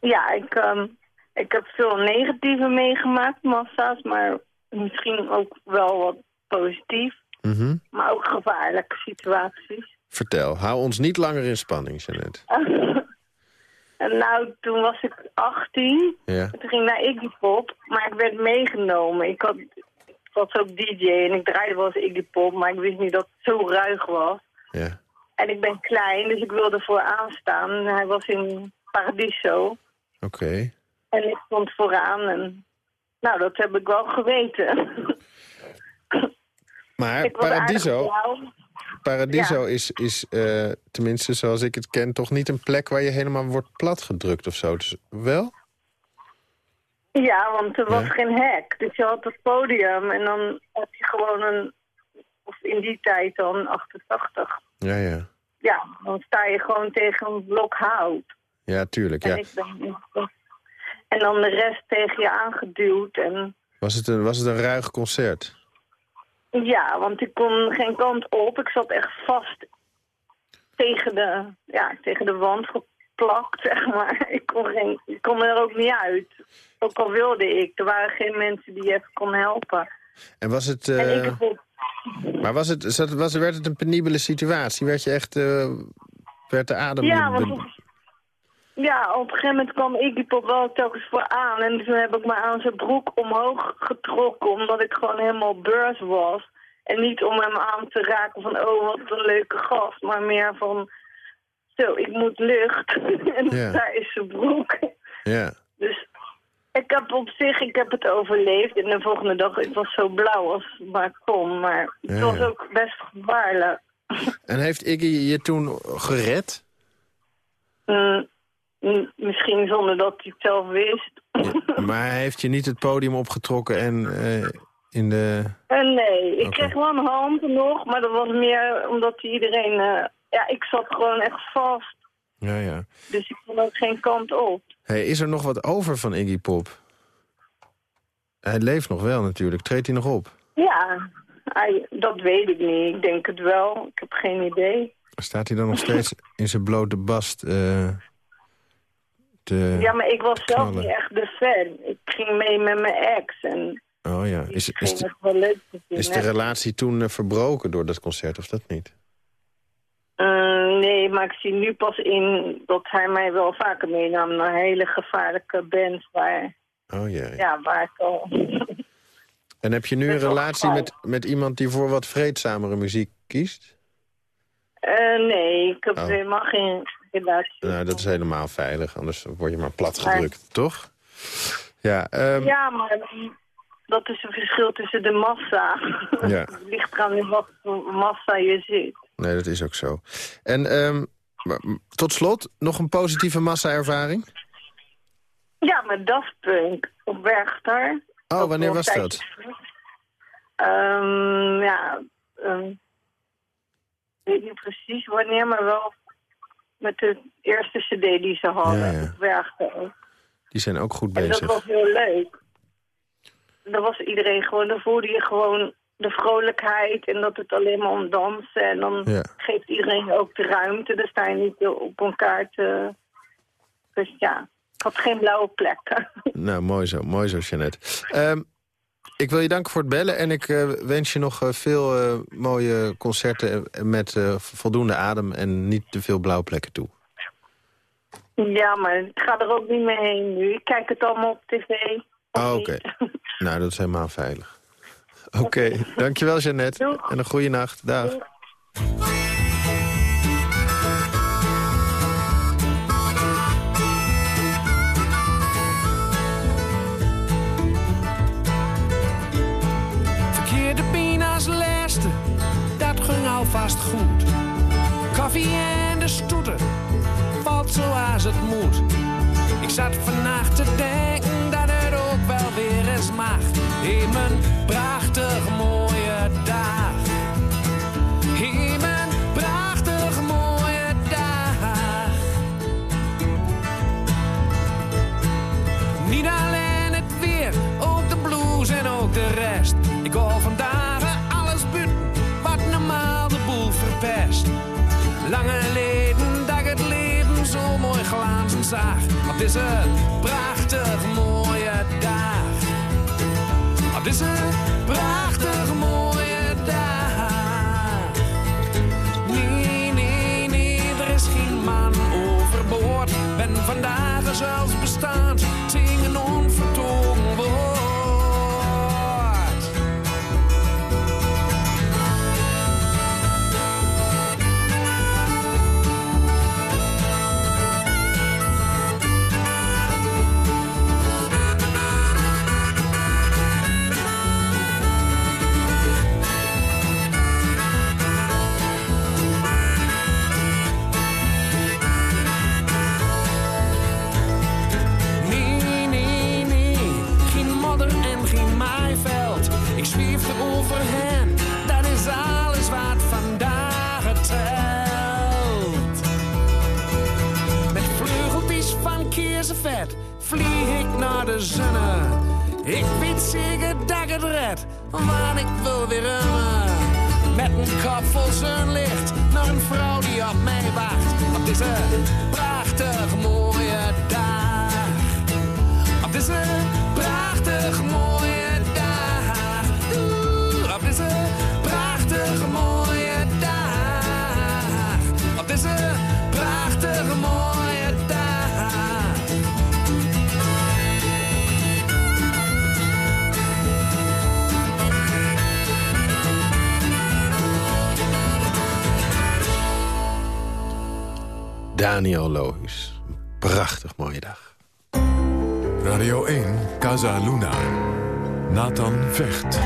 Ja, ik, ehm, ik heb veel negatieve meegemaakt, massa's, maar misschien ook wel wat positief. Mhm. Maar ook gevaarlijke situaties. Vertel, hou ons niet langer in spanning, Jeannette. en nou, toen was ik 18. Ja, Toen ging ik naar Iggy Pop, maar ik werd meegenomen. Ik, had, ik was ook DJ en ik draaide wel eens Iggy Pop, maar ik wist niet dat het zo ruig was. ja. En ik ben klein, dus ik wilde vooraan staan. Hij was in Paradiso. Oké. En ik stond vooraan en... Nou, dat heb ik wel geweten. Maar ik was Paradiso, is, is eh, tenminste zoals ik het ken... toch niet een plek waar je helemaal wordt platgedrukt of zo. Dus wel? Ja, want er was Ja. geen hek. Dus je had het podium en dan had je gewoon een... Of in die tijd dan 88. Ja, ja. Ja, dan sta je gewoon tegen een blok hout. Ja, tuurlijk. En, Ja. ben, en dan de rest tegen je aangeduwd. En Was, het een, was het een ruig concert? Ja, want ik kon geen kant op. Ik zat echt vast tegen de, ja, tegen de wand geplakt, zeg maar. Ik kon, geen, ik kon er ook niet uit. Ook al wilde ik. Er waren geen mensen die je even kon helpen. En was het... En eh, ik maar was het, zat- was, werd het een penibele situatie? Werd je echt... eh, werd de adem... Ja, want ja, op een gegeven moment kwam Iggy Pop wel telkens voor aan. En toen heb ik me aan zijn broek omhoog getrokken, omdat ik gewoon helemaal beurs was. En niet om hem aan te raken van, oh, wat een leuke gast. Maar meer van, zo, ik moet lucht. en daar is zijn broek. Ja. Dus ik heb op zich, ik heb het overleefd. En de volgende dag, ik was zo blauw als maar kon. Maar het was ook best gevaarlijk. En heeft Iggy je toen gered? Mm, misschien zonder dat hij het zelf wist. Maar hij heeft je niet het podium opgetrokken en eh, in de... Eh, nee, ik kreeg wel een hand nog, maar dat was meer omdat iedereen... eh, ja, ik zat gewoon echt vast, Ja, ja. dus ik kon ook geen kant op. Hey, is er nog wat over van Iggy Pop? Hij leeft nog wel natuurlijk. Treedt hij nog op? Ja, hij, dat weet ik niet. Ik denk het wel. Ik heb geen idee. Staat hij dan nog steeds in zijn blote bast te... Ja, maar ik was zelf niet echt de fan. Ik ging mee met mijn ex en Oh ja. Is, de, is relatie toen eh, verbroken door dat concert of dat niet? Eh, nee, maar ik zie nu pas in dat hij mij wel vaker meenam naar hele gevaarlijke bands waar, Oh ja. ja, waar ik al... En heb je nu een relatie met, met iemand die voor wat vreedzamere muziek kiest? Eh, nee, ik heb Oh. helemaal geen relatie. Nou, dat is helemaal veilig, anders word je maar plat gedrukt, toch? Ja, ehm, Ja, maar dat is een verschil tussen de massa. Ja. Het ligt eraan in wat voor massa je zit. nee, dat is ook zo. En ehm, tot slot, nog een positieve massa-ervaring? Ja, met Daft Punk op Bergtar. Oh, wanneer was dat? Ehm, ja, ik weet niet precies wanneer, maar wel met de eerste cd die ze hadden. Ja. Die zijn ook goed En dat bezig. was heel leuk. Dat was iedereen gewoon, dan voelde je gewoon de vrolijkheid en dat het alleen maar om dansen. En dan Ja. geeft iedereen ook de ruimte, dan sta je niet op elkaar te... Dus ja, ik had geen blauwe plekken. Nou, mooi zo, mooi zo, Jeannette. Ehm, ik wil je danken voor het bellen en ik eh, wens je nog eh, veel eh, mooie concerten met voldoende adem en niet te veel blauwplekken toe. Ja, maar ik ga er ook niet meer heen nu. Ik kijk het allemaal op tv. Ah, oké. Nou, dat is helemaal veilig. Oké, dankjewel Jeannette. Doeg. En een goede nacht. Dag. Doeg. Alvast goed. Koffie en de stoeten, valt zoals het moet. Ik zat vannacht te denken dat het ook wel weer eens mag. In mijn glazen zag. Op deze prachtig mooie dag. Op deze prachtig mooie dag. Nee, nee, nee, er is geen man overboord. Ben vandaag zelfs bestaand, Vecht.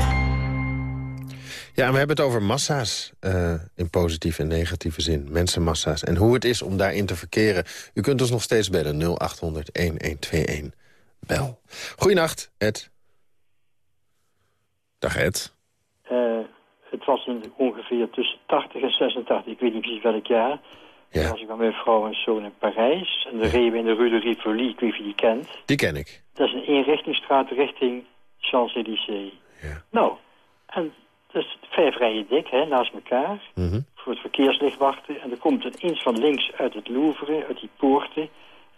Ja, en we hebben het over massa's uh, in positieve en negatieve zin. Mensenmassa's. En hoe het is om daarin te verkeren. U kunt ons nog steeds bellen. 0800-1121. Bel. Goeienacht, Ed. Dag, Ed. Uh, het was een, ongeveer tussen 80 en 86. Ik weet niet precies welk jaar. Ja. Toen was ik met mijn vrouw en zoon in Parijs. En dan reden we in de Rue de Rivoli. Ik weet niet of je die kent. Die ken ik. Dat is een eenrichtingsstraat richting Champs-Élysées. Ja. Nou, en dat is vijf rijen dik, hè, naast elkaar. Mhm. Voor het verkeerslicht wachten. En er komt ineens van links uit het Louvre, uit die poorten...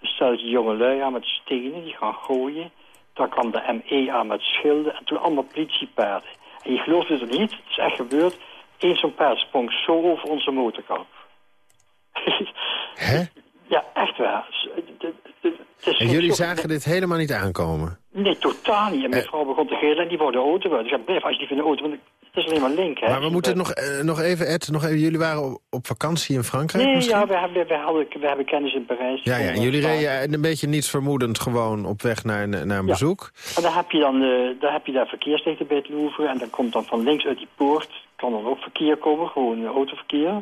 een steltje jonge lui aan met stenen, die gaan gooien. Dan kwam de ME aan met schilden en toen allemaal politiepaarden. En je gelooft het niet, het is echt gebeurd. Eén zo'n paard sprong zo over onze motorkap. Hè? Ja, echt waar. En jullie zagen dit helemaal niet aankomen? Nee, totaal niet. En mijn Eh. vrouw begon te gillen en die wou de auto uit. Ik blijf alsjeblieft in de auto, want het is alleen maar link, hè. Maar we moeten nog, eh, nog even, Ed, nog even, jullie waren op, vakantie in Frankrijk Nee, misschien? ja, we hebben, we, hadden, we hebben kennis in Parijs. Ja, ja, en jullie reden een beetje niets vermoedend gewoon op weg naar, een- naar een Ja. bezoek. En dan heb je dan eh, dan heb je daar verkeerslichten bij het Louvre. En dan komt dan van links uit die poort, kan dan ook verkeer komen, gewoon autoverkeer.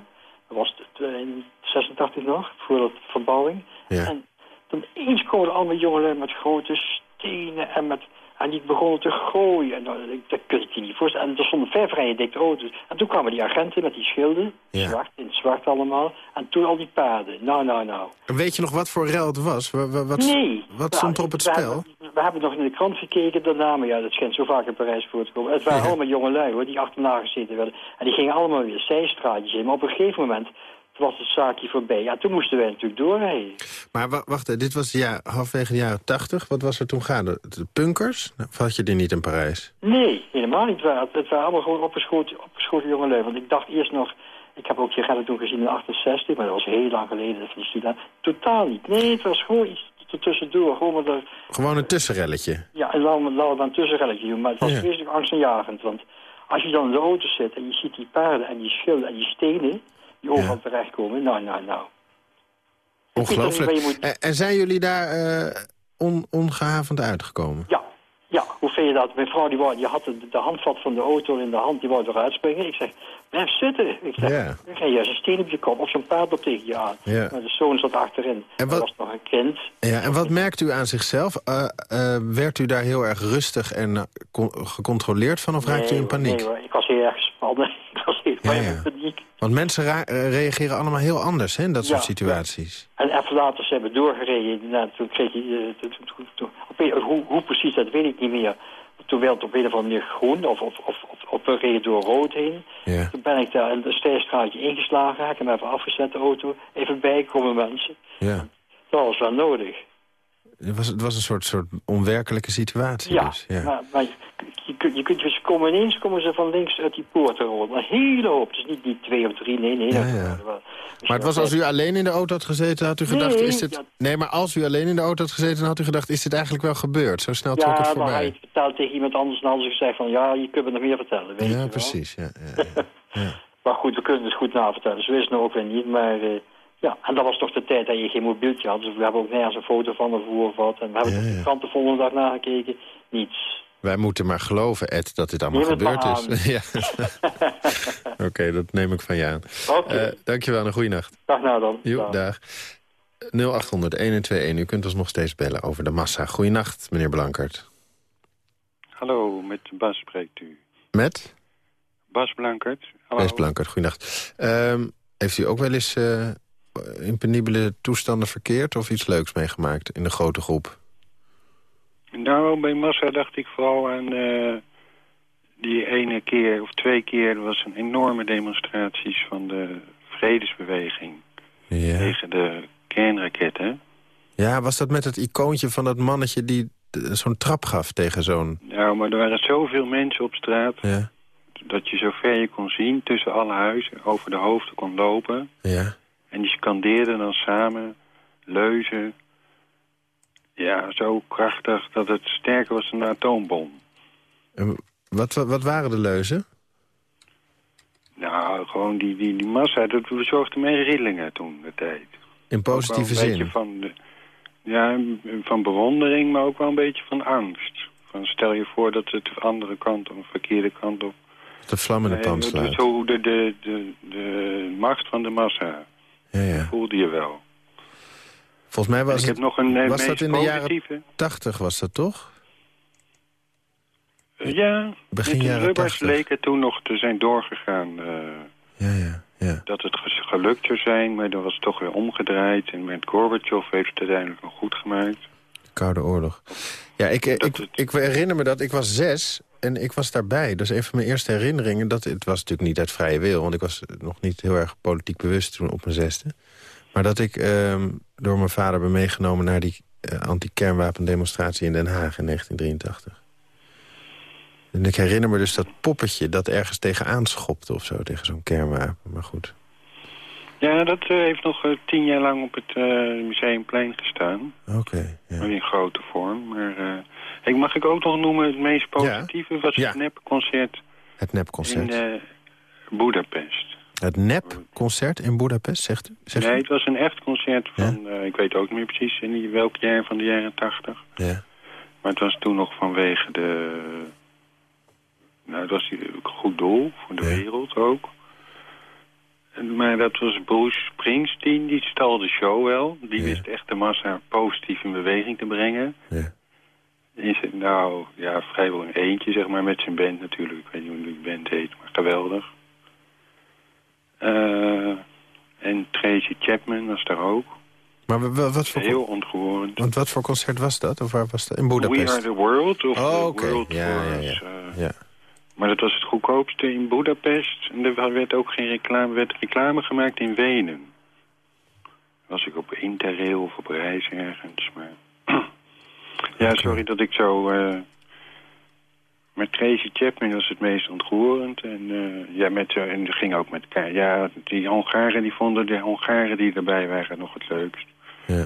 Dat was in 86 nog, voor de verbouwing. Ja. En dan eens komen allemaal jongelui met grote stenen en met... En die begonnen te gooien. En nou, dat, dat kun je je niet voorstellen. En er stonden vijf rijen dikte auto's. En toen kwamen die agenten met die schilden. Ja. Zwart, in het zwart allemaal. En toen al die paarden. Nou, nou, nou. En Weet je nog wat voor rel het was? Wa- wa- Wat, nee. wat Nou, stond er op het we spel? Hebben, we hebben nog in de krant gekeken daarna, maar ja, dat schijnt zo vaak in Parijs voor te komen. Het waren Ja. allemaal jonge lui hoor, die achterna gezeten werden. En die gingen allemaal weer zijstraatjes in. Maar op een gegeven moment was het zaakje voorbij. Ja, toen moesten wij natuurlijk doorrijden. Maar wa- wacht, hè, dit was ja, halfwege de jaren tachtig. Wat was er toen gaande? De punkers? Of had je die niet in Parijs? Nee, helemaal niet. Het waren, allemaal gewoon opgeschoten, opgeschoten jonge lui. Want ik dacht eerst nog, ik heb ook Gerrit toen gezien in 68, maar dat was heel lang geleden, dat die student. Totaal niet. Nee, het was gewoon iets ertussendoor. Gewoon er, Gewoon een tussenrelletje. Ja, en laten we dan een tussenrelletje doen. Maar het was Ja. vreselijk angstaanjagend. Want als je dan in de auto zit en je ziet die paarden en die schilden en die stenen... die overal terechtkomen, nou, nou, nou. Ongelooflijk. moet- En, en zijn jullie daar eh, on, ongehavend uitgekomen? Ja, ja, hoe vind je dat? Mijn vrouw die, wou, die had de, de handvat van de auto in de hand, die wou eruit springen. Ik zeg, blijf zitten. Ik zeg, Ja. dan ga je een steen op je kop of zo'n paard op tegen je aan. Ja. Maar de zoon zat achterin. En wat- was nog een kind. Ja, en wat merkt u aan zichzelf? Eh, werd u daar heel erg rustig en con- gecontroleerd van of raakt u in Nee, paniek? Nee ik was heel erg gespannen. Ja. Want mensen eh, reageren allemaal heel anders hè, in dat soort situaties. En even later zijn we doorgereden. Nou, toen kreeg je... eh, toen- toen- toen- op een- hoe, hoe precies, dat weet ik niet meer. Toen werd het op een of andere manier groen. Of, of, of, of, door rood heen. Ja. Toen ben ik daar in een stijlstraatje ingeslagen. Heb ik hem even afgezet, de auto. Even bijkomen mensen. Ja. Dat was wel nodig. Het, was, het was een soort, soort onwerkelijke situatie. Ja, Dus, ja. maar, maar je, je, kunt- je kunt dus komen ineens komen ze van links uit die poorten rollen. Een hele hoop. Dus niet, niet twee of drie, nee, nee. Ja, ja. Maar het was als u alleen in de auto had gezeten, had u gedacht... Nee, is dit... ja. nee, maar als u alleen in de auto had gezeten, had u gedacht... is dit eigenlijk wel gebeurd? Zo snel trok Ja, het dan had je voorbij. het verteld tegen iemand anders en ze gezegd van ja, je kunt me nog meer vertellen. Weet je Ja, wel. precies. Ja, ja, ja. ja. Maar goed, we kunnen het goed navertellen. Ze wisten ook weer niet, maar eh, ja, en dat was toch de tijd dat je geen mobieltje had. Dus we hebben ook nergens een foto van of hoe of wat. En we hebben Ja, op ja. de krant de volgende dag nagekeken. Niets. Wij moeten maar geloven, Ed, dat dit allemaal gebeurd is. ja. Oké, dat neem ik van je aan. Oké, Eh, dankjewel en een goede nacht. dag nou dan. Jo, Dag. dag. 0800 1121. U kunt ons nog steeds bellen over de massa. Goeienacht, meneer Blankert. Hallo, met Bas spreekt u. Met? Bas Blankert. Hallo. Mees Blankert, goeienacht. Ehm, heeft u ook wel eens eh, in penibele toestanden verkeerd... of iets leuks meegemaakt in de grote groep? Nou, bij Massa dacht ik vooral aan eh, die ene keer of twee keer... er was een enorme demonstraties van de vredesbeweging Ja. tegen de kernraketten. ja, was dat met het icoontje van dat mannetje die eh, zo'n trap gaf tegen zo'n... Nou, maar er waren zoveel mensen op straat... Ja, dat je zo ver je kon zien tussen alle huizen over de hoofden kon lopen. ja. En die scandeerden dan samen leuzen. Ja, zo krachtig dat het sterker was dan een atoombom. En wat, wat, wat waren de leuzen? Nou, gewoon die, die, die massa, dat bezorgde mij rillingen toen de tijd. In positieve wel een zin? beetje van, de- ja, van bewondering, maar ook wel een beetje van angst. Van stel je voor dat het de andere kant of de verkeerde kant op... De vlammende Nee, pand slaat. Zo de, de, de, de macht van de massa Ja, ja. voelde je wel. Volgens mij was ik het... heb nog een eh, was dat in de jaren positieve... 80 was dat toch? Eh, ja, Begin de jaren Lubbers 80. leek het toen nog te zijn doorgegaan. eh, Ja, ja, ja. dat het gelukt zou zijn, maar dan was het toch weer omgedraaid. En met Gorbachev heeft het uiteindelijk nog goed gemaakt. Koude Oorlog. Ja, ik, ik, ik herinner me dat ik was zes en ik was daarbij. Dus een van mijn eerste herinneringen... Dat, het was natuurlijk niet uit vrije wil... want ik was nog niet heel erg politiek bewust toen op mijn zesde. Maar dat ik ehm, door mijn vader ben meegenomen... naar die eh, anti-kernwapendemonstratie in Den Haag in 1983. En ik herinner me dus dat poppetje dat ergens tegenaan schopte of zo... tegen zo'n kernwapen, maar goed. Ja, dat eh, heeft nog eh, tien jaar lang op het Museumplein gestaan. Oké, Maar in grote vorm. Maar ik mag ik ook nog noemen, het meest positieve was het nepconcert Het nepconcert. in eh Budapest. Het nepconcert in Budapest, zegt u? Zegt nee, u? het was een echt concert van, eh, ik weet ook niet meer precies in die, welk jaar van de jaren tachtig. Ja. Maar het was toen nog vanwege de... Nou, het was een goed doel voor de wereld ook. En, maar dat was Bruce Springsteen, die stal de show wel. Die wist echt de massa positief in beweging te brengen. Ja. In zijn, nou, ja, vrijwel een eentje, zeg maar, met zijn band natuurlijk. Ik weet niet hoe die band heet, maar geweldig. Eh, en Tracy Chapman was daar ook. Maar wa- wa- wat voor, Heel ontroerend. want wat voor concert was dat? Of waar was dat? In Budapest? We Are The World of Oh, oké. World Ja, ja, ja. eh. Ja. Maar dat was het goedkoopste in Budapest. En er werd ook geen reclame, werd reclame gemaakt in Wenen. Was ik op Interrail of op reis ergens. Maar... ja, sorry dat ik zo... eh met Tracy Chapman was het meest ontroerend. En, eh, ja, met, eh, en dat ging ook met... Ja, die Hongaren die vonden de Hongaren die erbij waren nog het leukst. Ja.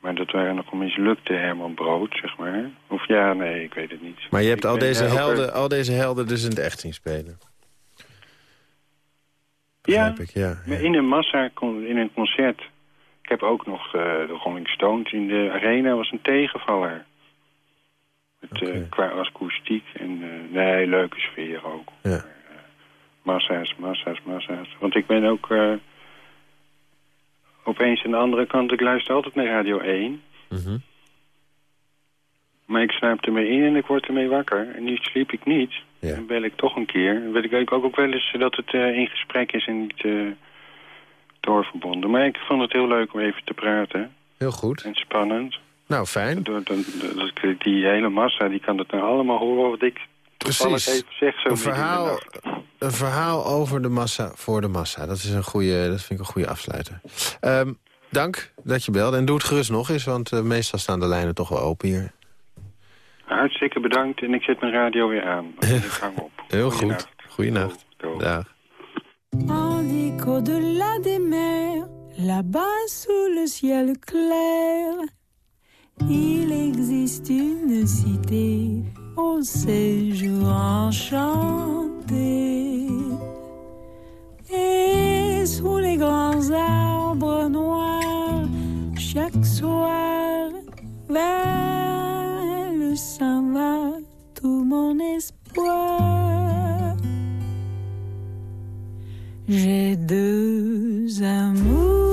Maar dat waren nog een mislukte Herman Brood, zeg maar. Of ja, nee, ik weet het niet. Maar je hebt Ik al deze, helden, al deze helden dus in het echt zien spelen. Ja, ik, ja. in een massa, in een concert. Ik heb ook nog eh, de Rolling Stones in de arena, was een tegenvaller. Met, eh, qua akoestiek en eh, nee, leuke sfeer ook. Ja. Eh, massa's, massa's, massa's. Want ik ben ook opeens aan de andere kant, ik luister altijd naar Radio 1. Mhm. Maar ik slaap ermee in en ik word ermee wakker. En nu sliep ik niet. Ja. Dan bel ik toch een keer. Dan weet ik ook, ook wel eens dat het in gesprek is en niet doorverbonden. Maar ik vond het heel leuk om even te praten. Heel goed. En spannend. Nou, fijn. Die hele massa, die kan het nou allemaal horen wat ik Precies. even zeg. Zo Een de verhaal, een verhaal over de massa voor de massa. Dat, is een goede, dat vind ik een goede afsluiter. Ehm, dank dat je belde. En doe het gerust nog eens, want eh, meestal staan de lijnen toch wel open hier. Hartstikke bedankt en ik zet mijn radio weer aan. Ik hang op. Heel goed. Goeienacht. Dag. Tandis qu'au-delà des mers, là-bas sous le ciel clair, il existe une cité au séjour enchanté. Et sous les grands arbres noirs, chaque soir, vers le s'en va tout mon espoir. J'ai deux amours,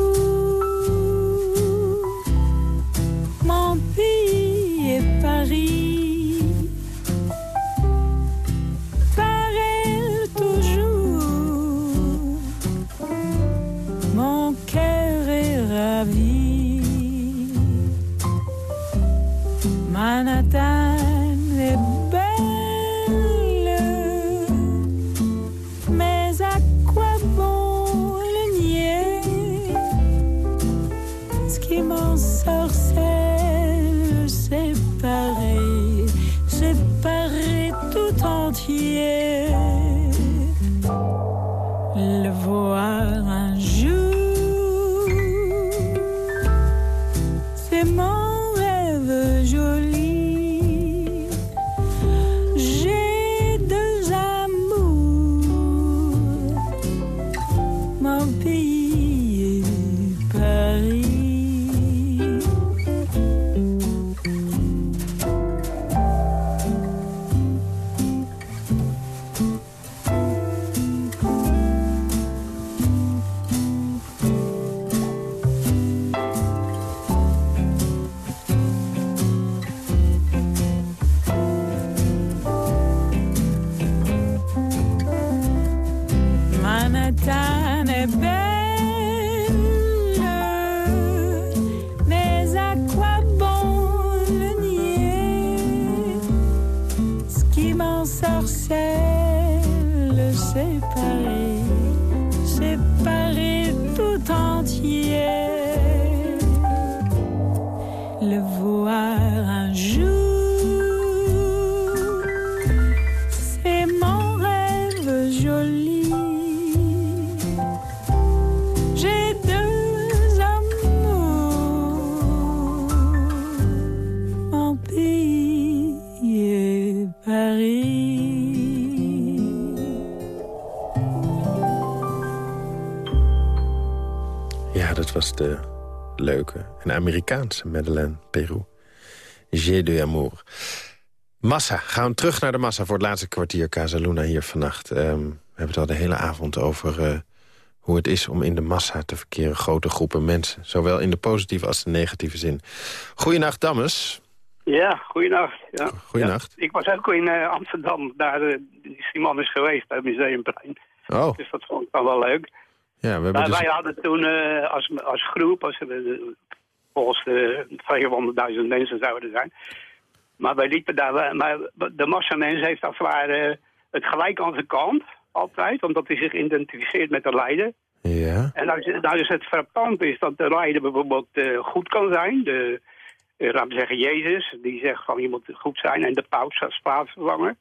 leuke en Amerikaanse Madeleine Peru. J'ai de amour. Massa, gaan we terug naar de massa voor het laatste kwartier Casaluna hier vannacht. Ehm, we hebben het al de hele avond over eh, hoe het is om in de massa te verkeren. Grote groepen mensen, zowel in de positieve als de negatieve zin. Goedenacht, Dammes. Ja, goeienacht. Ja. Goeienacht. Ja, ik was ook in eh, Amsterdam, daar uh, die man is geweest bij het Museumplein. Oh, Dus dat vond ik dan wel leuk. Ja, we hebben Maar dus... wij hadden toen eh, als, als groep, als, we volgens de 200.000 mensen zouden er zijn. Maar wij liepen daar, maar de massa mensen heeft als het ware het gelijk aan zijn kant, altijd, omdat hij zich identificeert met de leider. Ja, En nou is, nou is het frappant is dat de leider bijvoorbeeld eh, goed kan zijn. De, eh, laten we zeggen Jezus, die zegt van je moet goed zijn. En de paus als plaatsvervanger.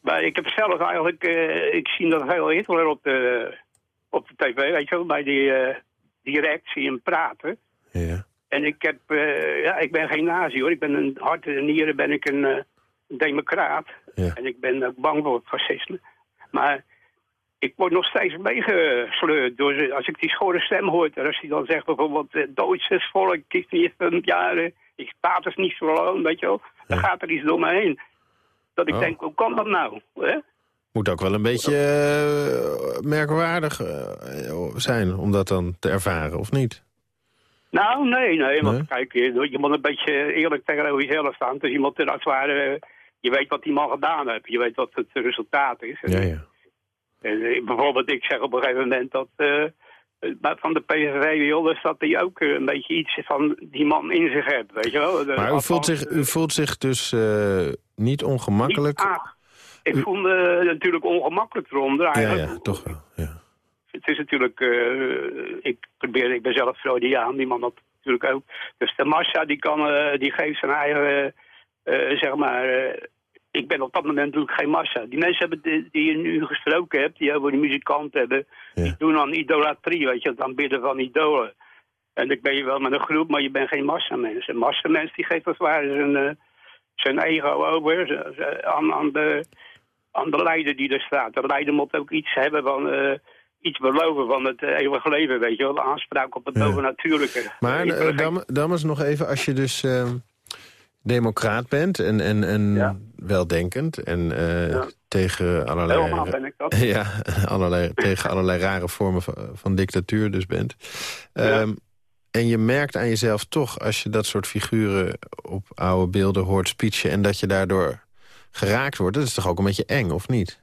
Maar ik heb zelf eigenlijk, eh, ik zie dat heel Hitler op de, op de tv, weet je wel, bij die eh, direct zie je hem praten. ja. En ik heb, eh, ja, ik ben geen nazi hoor. Ik ben een hart en nieren ben ik een eh, democraat. Ja. En ik ben ook bang voor het fascisme. Maar ik word nog steeds meegesleurd door ze. Als ik die schorre stem hoor, als hij dan zegt bijvoorbeeld Duitsers volk, kies niet fünf jaren, ik staat es niet verloren, weet je wel. Dan gaat er iets door me heen. Dat ik Oh. denk, hoe kan dat nou? Hè? Moet ook wel een beetje eh, merkwaardig eh, zijn om dat dan te ervaren, of niet? Nou, nee, nee. Want Nee? kijk, je, je moet een beetje eerlijk tegenover jezelf staan. Dus je moet als het ware, eh, je weet wat die man gedaan heeft. Je weet wat het resultaat is. Ja, ja. En, bijvoorbeeld, ik zeg op een gegeven moment dat van de PVV Wilders dat hij ook een beetje iets van die man in zich heeft, weet je wel. De- Maar u voelt zich, u voelt zich dus niet ongemakkelijk? niet. Ik voel me natuurlijk ongemakkelijk eronder ja, eigenlijk. ja, toch wel. Ja. Het is natuurlijk, eh, ik probeer, ik ben zelf Freudiaan, die man dat natuurlijk ook. Dus de massa die kan, eh, die geeft zijn eigen, eh, zeg maar, eh, ik ben op dat moment natuurlijk geen massa. Die mensen hebben die, die je nu gesproken hebt, die over die muzikanten hebben, die doen aan idolatrie, weet je, het aanbidden van idolen. En ik ben je wel met een groep, maar je bent geen massamens. Een massamens die geeft als het ware zijn, eh, zijn ego over aan, aan, de, aan de leider die er staat. De leider moet ook iets hebben van... eh, iets beloven van het eh, eeuwige leven, weet je wel. De aanspraak op het Ja. bovennatuurlijke. Maar uh, Dam, nog even, als je dus uh, democraat bent en, en, en Ja. weldenkend... en uh, Ja. tegen allerlei, Helemaal ben ik dat. ja, allerlei, tegen allerlei rare vormen van, van dictatuur dus bent... Um, en je merkt aan jezelf toch, als je dat soort figuren op oude beelden hoort speechen... en dat je daardoor geraakt wordt, dat is toch ook een beetje eng, of niet?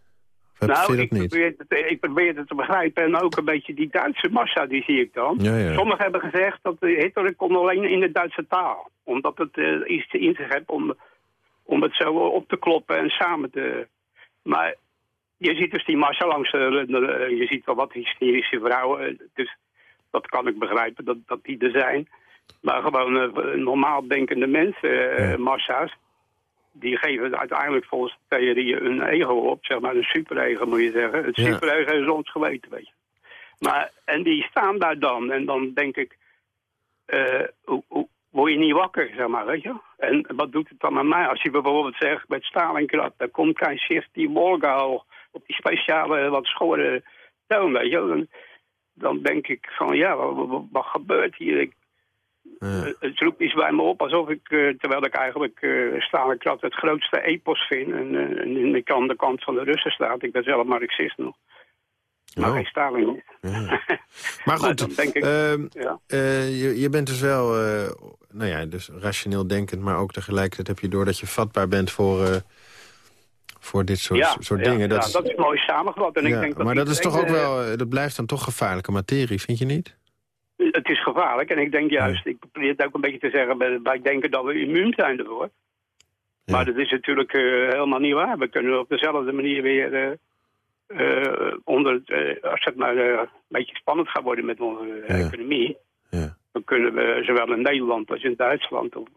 Of Nou, ik niet? probeer, het, ik probeer het te begrijpen en ook een beetje die Duitse massa, die zie ik dan. Ja, ja. Sommigen hebben gezegd dat eh, Hitler kon alleen in de Duitse taal. Omdat het eh, iets in zich heeft om, om het zo op te kloppen en samen te... Maar je ziet dus die massa langs de- je ziet wel wat hysterische vrouwen. eh, Dus dat kan ik begrijpen, dat, dat die er zijn. Maar gewoon eh, normaal denkende mensen, eh, massa's, die geven uiteindelijk volgens de theorie een ego op, zeg maar een superego moet je zeggen. Het Ja. superego is ons geweten, weet je. Maar, en die staan daar dan, en dan denk ik, hoe, hoe, word je niet wakker, zeg maar, weet je. En wat doet het dan aan mij? Als je bijvoorbeeld zegt, met Stalingrad, daar komt geen Sifty Morgau op die speciale, wat schorre toon, weet je. Dan, dan denk ik van, ja, wat, wat- wat gebeurt hier? Ik, Ja. eh, het roept iets bij me op alsof ik, eh, terwijl ik eigenlijk uh, Stalingrad het grootste epos vind. En, eh, en ik aan de kant van de Russen staat. Ik ben zelf Marxist nog. Maar Oh. geen Stalin. Ja. Maar goed, denk ik, ehm, ja. eh, je, je bent dus wel, eh, nou ja, dus rationeel denkend... maar ook tegelijkertijd heb je door dat je vatbaar bent voor, eh, voor dit soort, ja, soort ja, dingen. ja, is- dat is mooi samengevat. En ik denk dat maar dat is toch ook wel, eh, dat blijft dan toch gevaarlijke materie, vind je niet? Het is gevaarlijk en ik denk juist, ik probeer het ook een beetje te zeggen, bij- wij denken dat we immuun zijn ervoor. Maar dat is natuurlijk eh, helemaal niet waar. We kunnen op dezelfde manier weer eh, eh, onder het, als het maar een beetje spannend gaat worden met onze economie. Dan kunnen we zowel in Nederland als in Duitsland, of,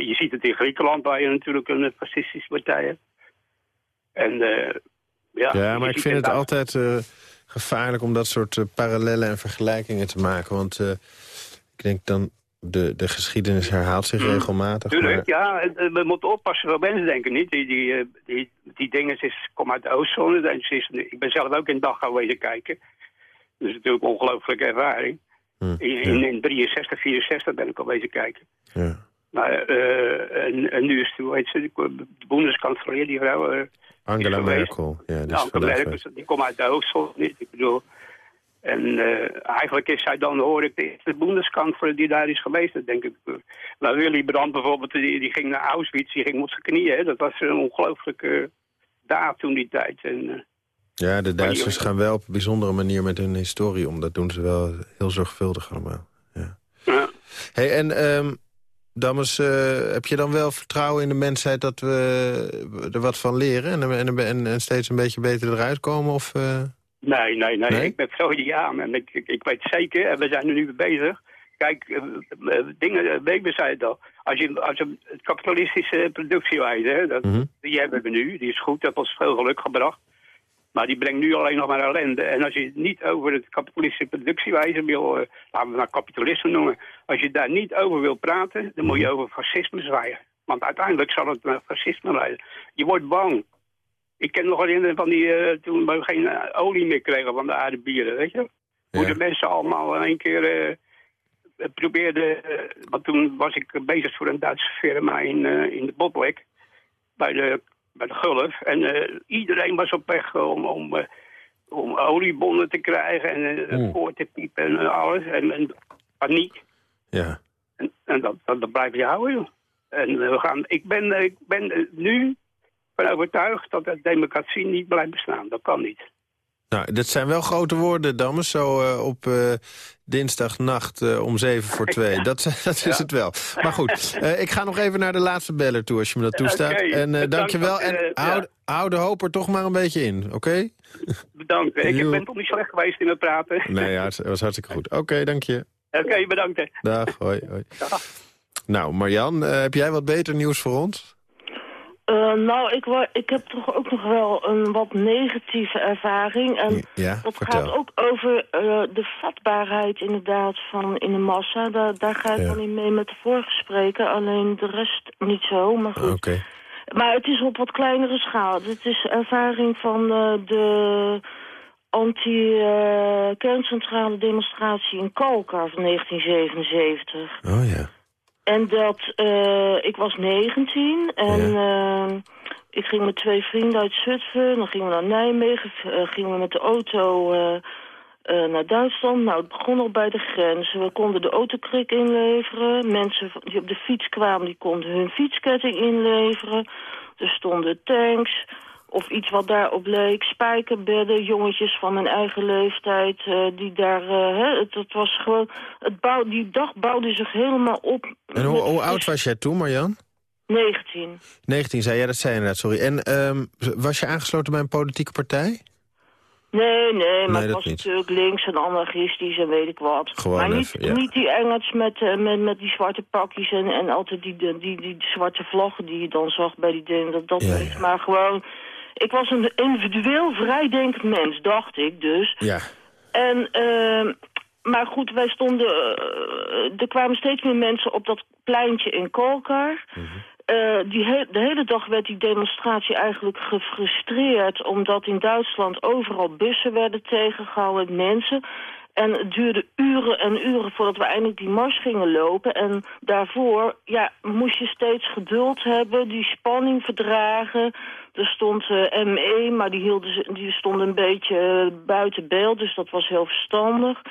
je ziet het in Griekenland waar je natuurlijk een fascistische partij hebt. En ja, Ja, maar ik vind het altijd gevaarlijk om dat soort eh, parallellen en vergelijkingen te maken. Want eh, ik denk dan, de, de geschiedenis herhaalt zich regelmatig. Tuurlijk, Maar, ja. We moeten oppassen wat mensen denken niet. Die, die, eh, die, die dingen is, komen uit de Oostzone. En ze is, ik ben zelf ook in dag wezen kijken. Dat is natuurlijk een ongelooflijke ervaring. In, in, in 63, 64 ben ik al wezen kijken. Ja. Maar, eh, en, en nu is het, hoe heet ze, de boendeskanselier, die vrouw... Angela. Merkel. Ja, die vandaag Merkel, die komt uit de niet. Ik bedoel... En eh, eigenlijk is zij dan, hoor ik, de eerste die daar is geweest, denk ik. Nou, Willy Brandt bijvoorbeeld, die, die ging naar Auschwitz, die ging op zijn knieën. Hè. Dat was een ongelooflijke daad toen die tijd. En, eh, Ja, de Duitsers gaan wel op een bijzondere manier met hun historie om. Dat doen ze wel heel zorgvuldig allemaal. Ja. Hey, en ehm dames, eh, heb je dan wel vertrouwen in de mensheid dat we er wat van leren... en, en, en, steeds een beetje beter eruit komen? Of, eh? Nee, nee, nee, Nee? Ik ben Freudiaan en ik, ik, ik weet zeker, en we zijn er nu mee bezig. Kijk, eh, dingen, Weber zei het al. Als je, als je het kapitalistische productiewijze, hè, dat, die hebben we nu, die is goed, dat was veel geluk gebracht. Maar die brengt nu alleen nog maar ellende. En als je het niet over het kapitalistische productiewijze wil, eh, laten we nou kapitalisme noemen. Als je daar niet over wil praten, dan moet je over fascisme zwijgen. Want uiteindelijk zal het naar fascisme leiden. Je wordt bang. Ik ken nog herinneren van die, eh, toen we geen eh, olie meer kregen van de aardebieren, weet je? Hoe de mensen allemaal in één keer probeerden... want toen was ik bezig voor een Duitse firma in, in de Botlek, bij de, bij de Gulf. En eh, iedereen was op weg om, om, eh, om oliebonnen te krijgen en Oeh. voor te piepen en alles. En, en paniek. Ja. En, en dat, dat, dat blijf je houden, joh. En we gaan, ik ben, ik ben nu van overtuigd dat de democratie niet blijft bestaan. Dat kan niet. Nou, dat zijn wel grote woorden, dames, zo eh, op eh, dinsdagnacht eh, om zeven voor twee. Dat, dat is het wel. Maar goed, ik ga nog even naar de laatste beller toe, als je me dat toestaat. En bedankt dankjewel. dat, En hou, hou de hoop er toch maar een beetje in, oké? Bedankt. Ik ben toch niet slecht geweest in het praten. Nee, ja, het was hartstikke goed. Oké, dank je. Oké, bedankt. hè. Dag, hoi. hoi. Dag. Nou, Marjan, heb jij wat beter nieuws voor ons? Eh, nou, ik, ik heb toch ook nog wel een wat negatieve ervaring. En Ja, dat vertel. gaat ook over eh, de vatbaarheid inderdaad van in de massa. Daar, daar ga ik Ja. wel in mee met de vorige spreker, alleen de rest niet zo. Maar goed. Maar het is op wat kleinere schaal. Dit is ervaring van eh, de anti-kerncentrale demonstratie in Kalkar van 1977. Oh ja. En dat, eh, ik was 19 en eh, ik ging met twee vrienden uit Zutphen. Dan gingen we naar Nijmegen, eh, gingen we met de auto eh, naar Duitsland. Nou, het begon al bij de grens. We konden de autokrik inleveren. Mensen die op de fiets kwamen, die konden hun fietsketting inleveren. Er stonden tanks of iets wat daarop leek. Spijkerbedden, jongetjes van mijn eigen leeftijd. die daar, hè, het, het was gewoon, het bouw, die dag bouwde zich helemaal op. En hoe, hoe oud was jij toen, Marjan? 19. 19, zei jij, dat zei je inderdaad, sorry. En ehm, was je aangesloten bij een politieke partij? Nee, nee, maar Nee, dat was niet. natuurlijk links en anarchistisch en weet ik wat. Gewoon maar niet, even, ja. niet die Engels met, eh, met, met die zwarte pakjes en, en altijd die, die, die, die zwarte vlaggen die je dan zag bij die dingen. Dat, dat Ja. Maar gewoon, ik was een individueel vrijdenkend mens, dacht ik dus. Ja. En, ehm, maar goed, wij stonden, eh, er kwamen steeds meer mensen op dat pleintje in Kolkar. Eh, die he- de hele dag werd die demonstratie eigenlijk gefrustreerd... omdat in Duitsland overal bussen werden tegengehouden, mensen. En het duurde uren en uren voordat we eindelijk die mars gingen lopen. En daarvoor ja, moest je steeds geduld hebben, die spanning verdragen. Er stond eh, ME, maar die, hielden ze, die stond een beetje buiten beeld, dus dat was heel verstandig.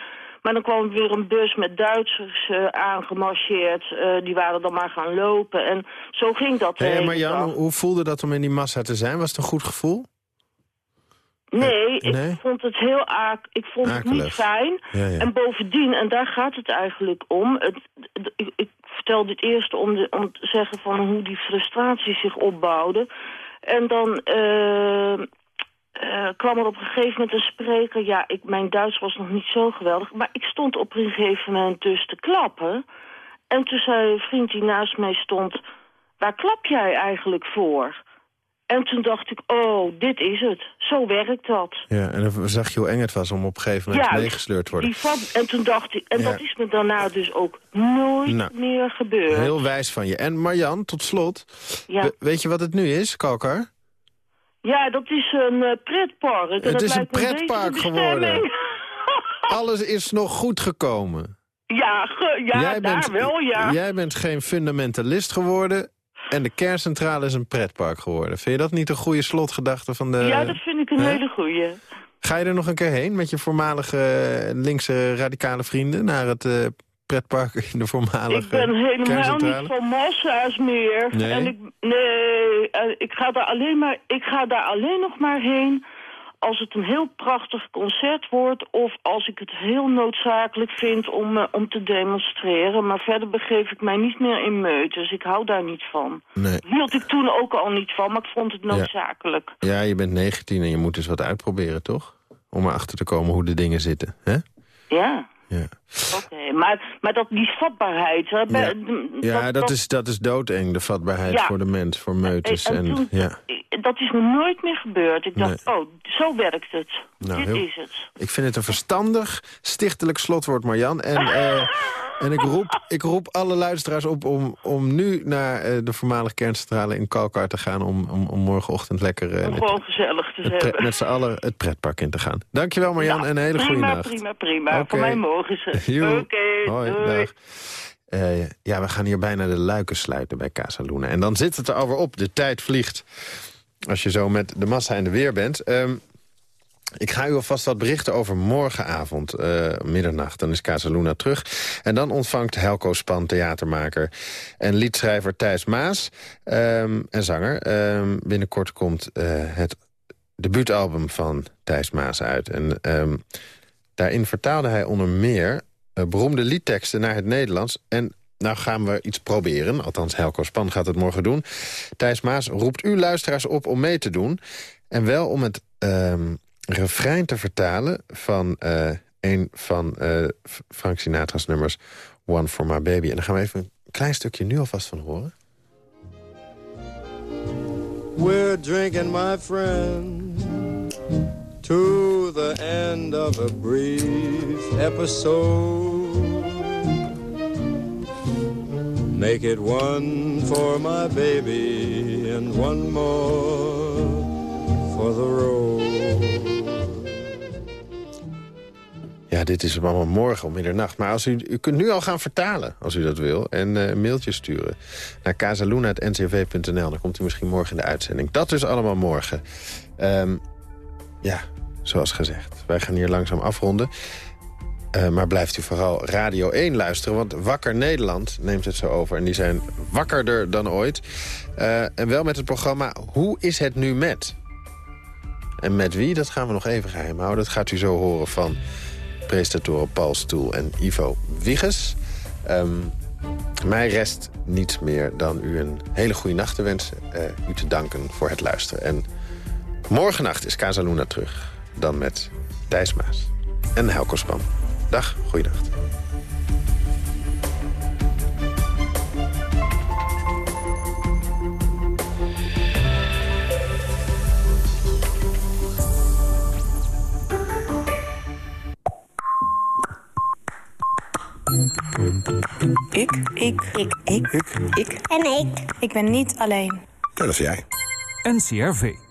Maar dan kwam weer een bus met Duitsers uh, aangemarcheerd. Uh, die waren dan maar gaan lopen. En zo ging dat. Hey, maar Jan, hoe voelde dat om in die massa te zijn? Was het een goed gevoel? Nee, ik vond het heel aak, ik vond het niet fijn. Ja, ja. En bovendien, en daar gaat het eigenlijk om... Het, ik, ik, vertel dit eerst om, de, om te zeggen van hoe die frustratie zich opbouwde. En dan uh, uh, kwam er op een gegeven moment een spreker... ja, ik, mijn Duits was nog niet zo geweldig... maar ik stond op een gegeven moment dus te klappen. En toen zei een vriend die naast mij stond... waar klap jij eigenlijk voor? En toen dacht ik, oh, dit is het. Zo werkt dat. Ja, en dan zag je hoe eng het was om op een gegeven moment ja, meegesleurd te worden. Die en toen dacht ik, en dat is me daarna dus ook nooit nou, meer gebeurd. Heel wijs van je. En Marjan, tot slot, ja. weet je wat het nu is, Kalkar? Ja, dat is een uh, pretpark. het is een pretpark geworden. Alles is nog goed gekomen. Ja, ja jij daar bent, wel, ja. Jij bent geen fundamentalist geworden. En de kerncentrale is een pretpark geworden. Vind je dat niet een goede slotgedachte van de... Ja, dat vind ik een hele goede. Ga je er nog een keer heen met je voormalige eh, linkse radicale vrienden... naar het uh, pretpark in de voormalige Ik ben helemaal niet van massa's meer. Nee? En ik, nee, eh, ik ga, daar alleen maar, ik ga daar alleen nog maar heen als het een heel prachtig concert wordt... of als ik het heel noodzakelijk vind om, uh, om te demonstreren. Maar verder begeef ik mij niet meer in meutes. Ik hou daar niet van. Nee. Hield ik toen ook al niet van, maar ik vond het noodzakelijk. Ja, ja je bent 19 en je moet eens wat uitproberen, toch? Om erachter te komen hoe de dingen zitten, hè? Ja. Ja. Oké, maar, maar dat, die vatbaarheid... Ja, ja dat, is, dat is doodeng, de vatbaarheid voor de mens, voor meutes. En, en, ja. Dat is me nooit meer gebeurd. Ik dacht, oh, zo werkt het. Nou, Dit is het. Ik vind het een verstandig, stichtelijk slotwoord, Marjan. En... Uh, En ik roep, ik roep alle luisteraars op om, om nu naar uh, de voormalige kerncentrale in Kalkar te gaan... om, om, om morgenochtend lekker... Uh, gewoon gezellig te hebben. Met z'n allen het pretpark in te gaan. Dankjewel Marjan en een hele goede nacht. Prima, prima, prima. Voor mij mogen ze. Oké, okay, Dag. Uh, ja, we gaan hier bijna de luiken sluiten bij Casa Luna. En dan zit het er alweer op. De tijd vliegt. Als je zo met de massa in de weer bent. Um, ik ga u alvast wat berichten over morgenavond, uh, middernacht. Dan is Casaluna terug. En dan ontvangt Helco Span, theatermaker en liedschrijver Thijs Maas... Um, en zanger. Um, binnenkort komt uh, het debuutalbum van Thijs Maas uit. En um, daarin vertaalde hij onder meer uh, beroemde liedteksten naar het Nederlands... en nou gaan we iets proberen. Althans, Helco Span gaat het morgen doen. Thijs Maas roept u luisteraars op om mee te doen. En wel om het um, refrein te vertalen van uh, een van uh, Frank Sinatra's nummers... One for My Baby. En daar gaan we even een klein stukje nu alvast van horen. We're drinking, my friend, to the end of a brief episode. Make it one for my baby and one more for the road. Ja, dit is allemaal morgen om middernacht. Maar als u, u kunt nu al gaan vertalen, als u dat wil. En uh, mailtje sturen naar casaluna.ncv.nl. Dan komt u misschien morgen in de uitzending. Dat is allemaal morgen. Um, ja, zoals gezegd. Wij gaan hier langzaam afronden. Uh, maar blijft u vooral Radio 1 luisteren, want Wakker Nederland neemt het zo over. En die zijn wakkerder dan ooit. Uh, en wel met het programma Hoe is het nu met? En met wie, dat gaan we nog even geheim houden. Dat gaat u zo horen van presentatoren Paul Stoel en Ivo Wigges. Um, mij rest niets meer dan u een hele goede nacht te wensen. Uh, u te danken voor het luisteren. En morgennacht is Casaluna terug. Dan met Thijs Maas en Helco Span. Dag, goeienacht. Ik. Ik. Ik. Ik. Ik. En ik. Ik ben niet alleen. Dat is jij. NCRV.